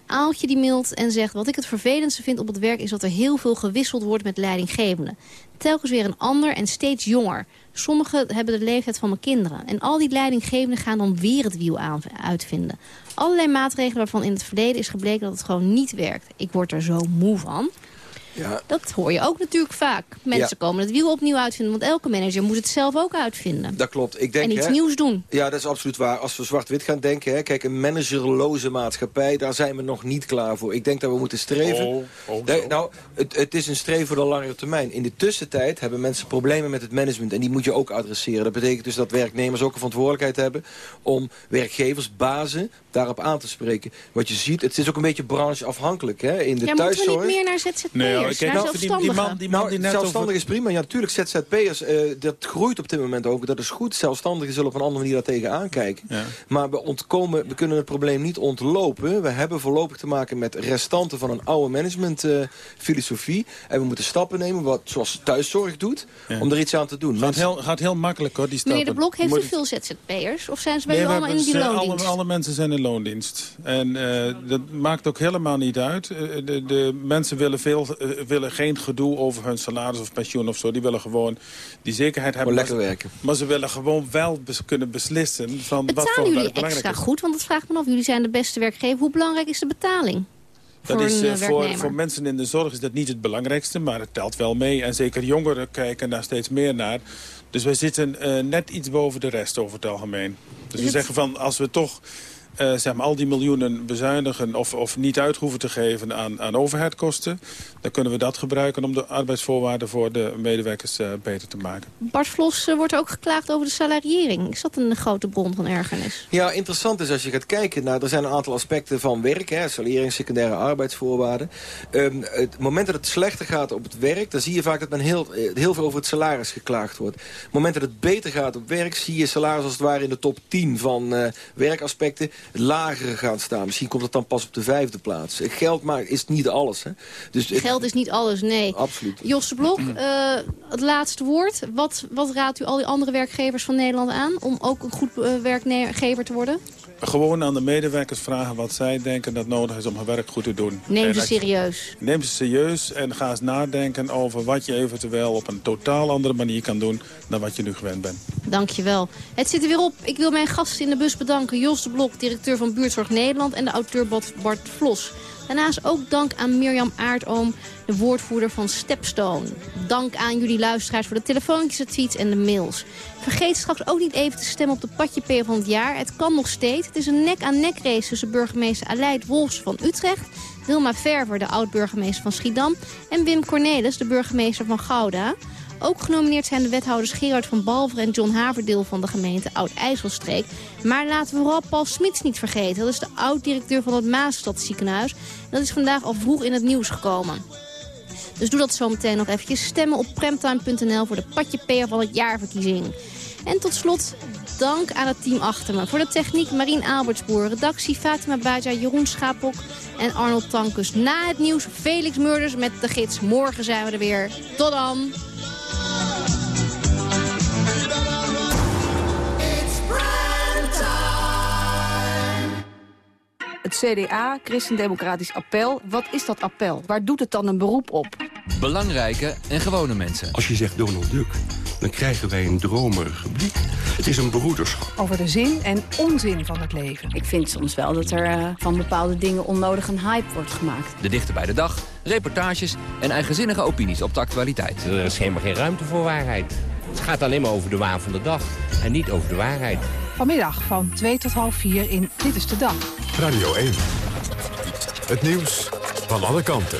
Aaltje die mailt en zegt... wat ik het vervelendste vind op het werk is dat er heel veel gewisseld wordt met leidinggevenden. Telkens weer een ander en steeds jonger. Sommigen hebben de leeftijd van mijn kinderen. En al die leidinggevenden gaan dan weer het wiel aan, uitvinden. Allerlei maatregelen waarvan in het verleden is gebleken dat het gewoon niet werkt. Ik word er zo moe van. Ja. Dat hoor je ook natuurlijk vaak. Mensen Ja. komen het wiel opnieuw uitvinden. Want elke manager moet het zelf ook uitvinden. Dat klopt. Ik denk, en iets hè, nieuws doen. Ja, dat is absoluut waar. Als we zwart-wit gaan denken, hè, kijk, een managerloze maatschappij, daar zijn we nog niet klaar voor. Ik denk dat we moeten streven. Oh, oh, Nee, nou, het, het is een streven voor de langere termijn. In de tussentijd hebben mensen problemen met het management en die moet je ook adresseren. Dat betekent dus dat werknemers ook een verantwoordelijkheid hebben om werkgevers, bazen, daarop aan te spreken. Wat je ziet, het is ook een beetje brancheafhankelijk. Hè. In de Ja, moeten we thuiszorg. niet meer naar ZZP'ers, Nee, naar zelfstandigen? nou, zelfstandig is prima. Ja, natuurlijk, ZZP'ers, eh dat groeit op dit moment ook. Dat is goed. Zelfstandigen zullen op een andere manier daar tegenaan kijken. Maar we, ontkomen, we kunnen het probleem niet ontlopen. We hebben voorlopig te maken met restanten van een oude managementfilosofie. en we moeten stappen nemen, wat, zoals thuiszorg doet, om er iets aan te doen. Gaat heel, gaat heel makkelijk hoor, die stappen. Meneer De Blok, heeft Moet u veel ZZP'ers? Of zijn ze bij Nee, u we allemaal in die ze- alle, loondienst? alle mensen zijn in loondienst. En eh, dat maakt ook helemaal niet uit. Eh, de, de mensen willen, veel, willen geen gedoe over hun salaris of pensioen of zo. Die willen gewoon die zekerheid hebben. lekker maar, ze- werken. Maar ze willen gewoon wel bes- kunnen beslissen van wat voor Betalen jullie belangrijk extra is. goed? Want dat vraagt me af. Jullie zijn de beste werkgever. Hoe belangrijk is de betaling? Dat voor is, een eh, eh, voor, werknemer? voor mensen in de zorg is dat niet het belangrijkste, maar het telt wel mee. En zeker jongeren kijken daar steeds meer naar. Dus wij zitten eh, net iets boven de rest over het algemeen. Dus we het- zeggen van, als we toch eh, zeg maar, al die miljoenen bezuinigen... of, of niet uit hoeven te geven aan, aan overheidkosten... dan kunnen we dat gebruiken om de arbeidsvoorwaarden voor de medewerkers eh, beter te maken. Bart Vlos eh, wordt ook geklaagd over de salariering. Is dat een grote bron van ergernis? Ja, interessant is als je gaat kijken naar... er zijn een aantal aspecten van werk, hè, salariering, secundaire arbeidsvoorwaarden. Ehm, het moment dat het slechter gaat op het werk... dan zie je vaak dat men heel, eh, heel veel over het salaris geklaagd wordt. het moment dat het beter gaat op werk... zie je salaris als het ware in de top 10 van eh, werkaspecten lager gaan staan. Misschien komt het dan pas op de vijfde plaats. Geld maar is niet alles. Hè. Dus het- Geld is niet alles, nee. Absoluut. Jos de Blok, eh, het laatste woord. Wat, wat raadt u al die andere werkgevers van Nederland aan... om ook een goed eh, werkgever te worden? Gewoon aan de medewerkers vragen wat zij denken dat nodig is om hun werk goed te doen. Neem ze serieus. Neem ze serieus en ga eens nadenken over wat je eventueel op een totaal andere manier kan doen dan wat je nu gewend bent. Dankjewel. Het zit er weer op. Ik wil mijn gasten in de bus bedanken. Jos de Blok, directeur van Buurtzorg Nederland... en de auteur Bart- Bart Vlos. Daarnaast ook dank aan Mirjam Aardoom, de woordvoerder van Stepstone. Dank aan jullie luisteraars voor de telefoontjes, de tweets en de mails. Vergeet straks ook niet even te stemmen op de padjepeer van het jaar. Het kan nog steeds. Het is een nek-aan-nek race tussen burgemeester Aleid Wolfs van Utrecht... Wilma Verver, de oud-burgemeester van Schiedam... en Wim Cornelis, de burgemeester van Gouda... Ook genomineerd zijn de wethouders Gerard van Balver en John Haverdeel van de gemeente Oud-IJsselstreek. Maar laten we vooral Paul Smits niet vergeten. Dat is de oud-directeur van het Maasstad ziekenhuis. Dat is vandaag al vroeg in het nieuws gekomen. Dus doe dat zometeen nog eventjes. Stemmen op premtime.nl voor de Patje Peer van het jaarverkiezing. En tot slot dank aan het team achter me. Voor de techniek Marien Albertsboer, redactie Fatima Baja, Jeroen Schapok en Arnold Tankus. Na het nieuws Felix Murders met de gids. Morgen zijn we er weer. Tot dan! Het CDA, Christendemocratisch Appel. Wat is dat appel? Waar doet het dan een beroep op? Belangrijke en gewone mensen. Als je zegt Donald Duck, dan krijgen wij een dromerig publiek. Het is een broederschap. Over de zin en onzin van het leven. Ik vind soms wel dat er eh, van bepaalde dingen onnodig een hype wordt gemaakt. De dichter bij de dag, reportages en eigenzinnige opinies op de actualiteit. Er is helemaal geen ruimte voor waarheid. Het gaat alleen maar over de waan van de dag en niet over de waarheid. Vanmiddag van 2 tot half 4 in Dit is de Dag. Radio 1. Het nieuws van alle kanten.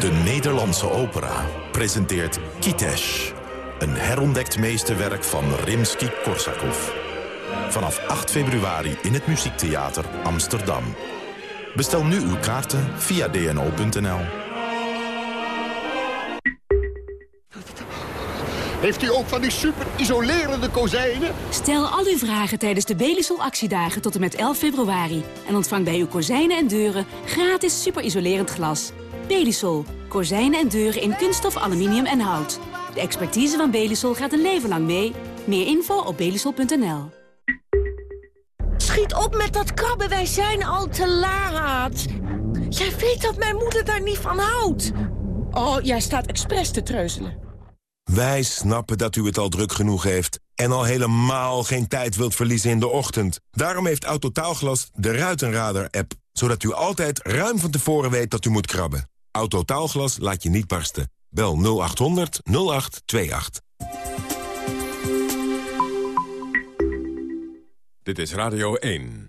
De Nederlandse opera presenteert Kitesh. Een herontdekt meesterwerk van Rimsky-Korsakov. Vanaf 8 februari in het Muziektheater Amsterdam. Bestel nu uw kaarten via dno.nl. Heeft u ook van die super isolerende kozijnen? Stel al uw vragen tijdens de Belisol actiedagen tot en met 11 februari. En ontvang bij uw kozijnen en deuren gratis super isolerend glas. Belisol. Kozijnen en deuren in kunststof, aluminium en hout. De expertise van Belisol gaat een leven lang mee. Meer info op belisol.nl. Schiet op met dat krabben, wij zijn al te laat. Jij weet dat mijn moeder daar niet van houdt. Oh, jij staat expres te treuzelen. Wij snappen dat u het al druk genoeg heeft... en al helemaal geen tijd wilt verliezen in de ochtend. Daarom heeft Autotaalglas de Ruitenradar-app... zodat u altijd ruim van tevoren weet dat u moet krabben. Autotaalglas laat je niet barsten. Bel 0800 0828. Dit is Radio 1.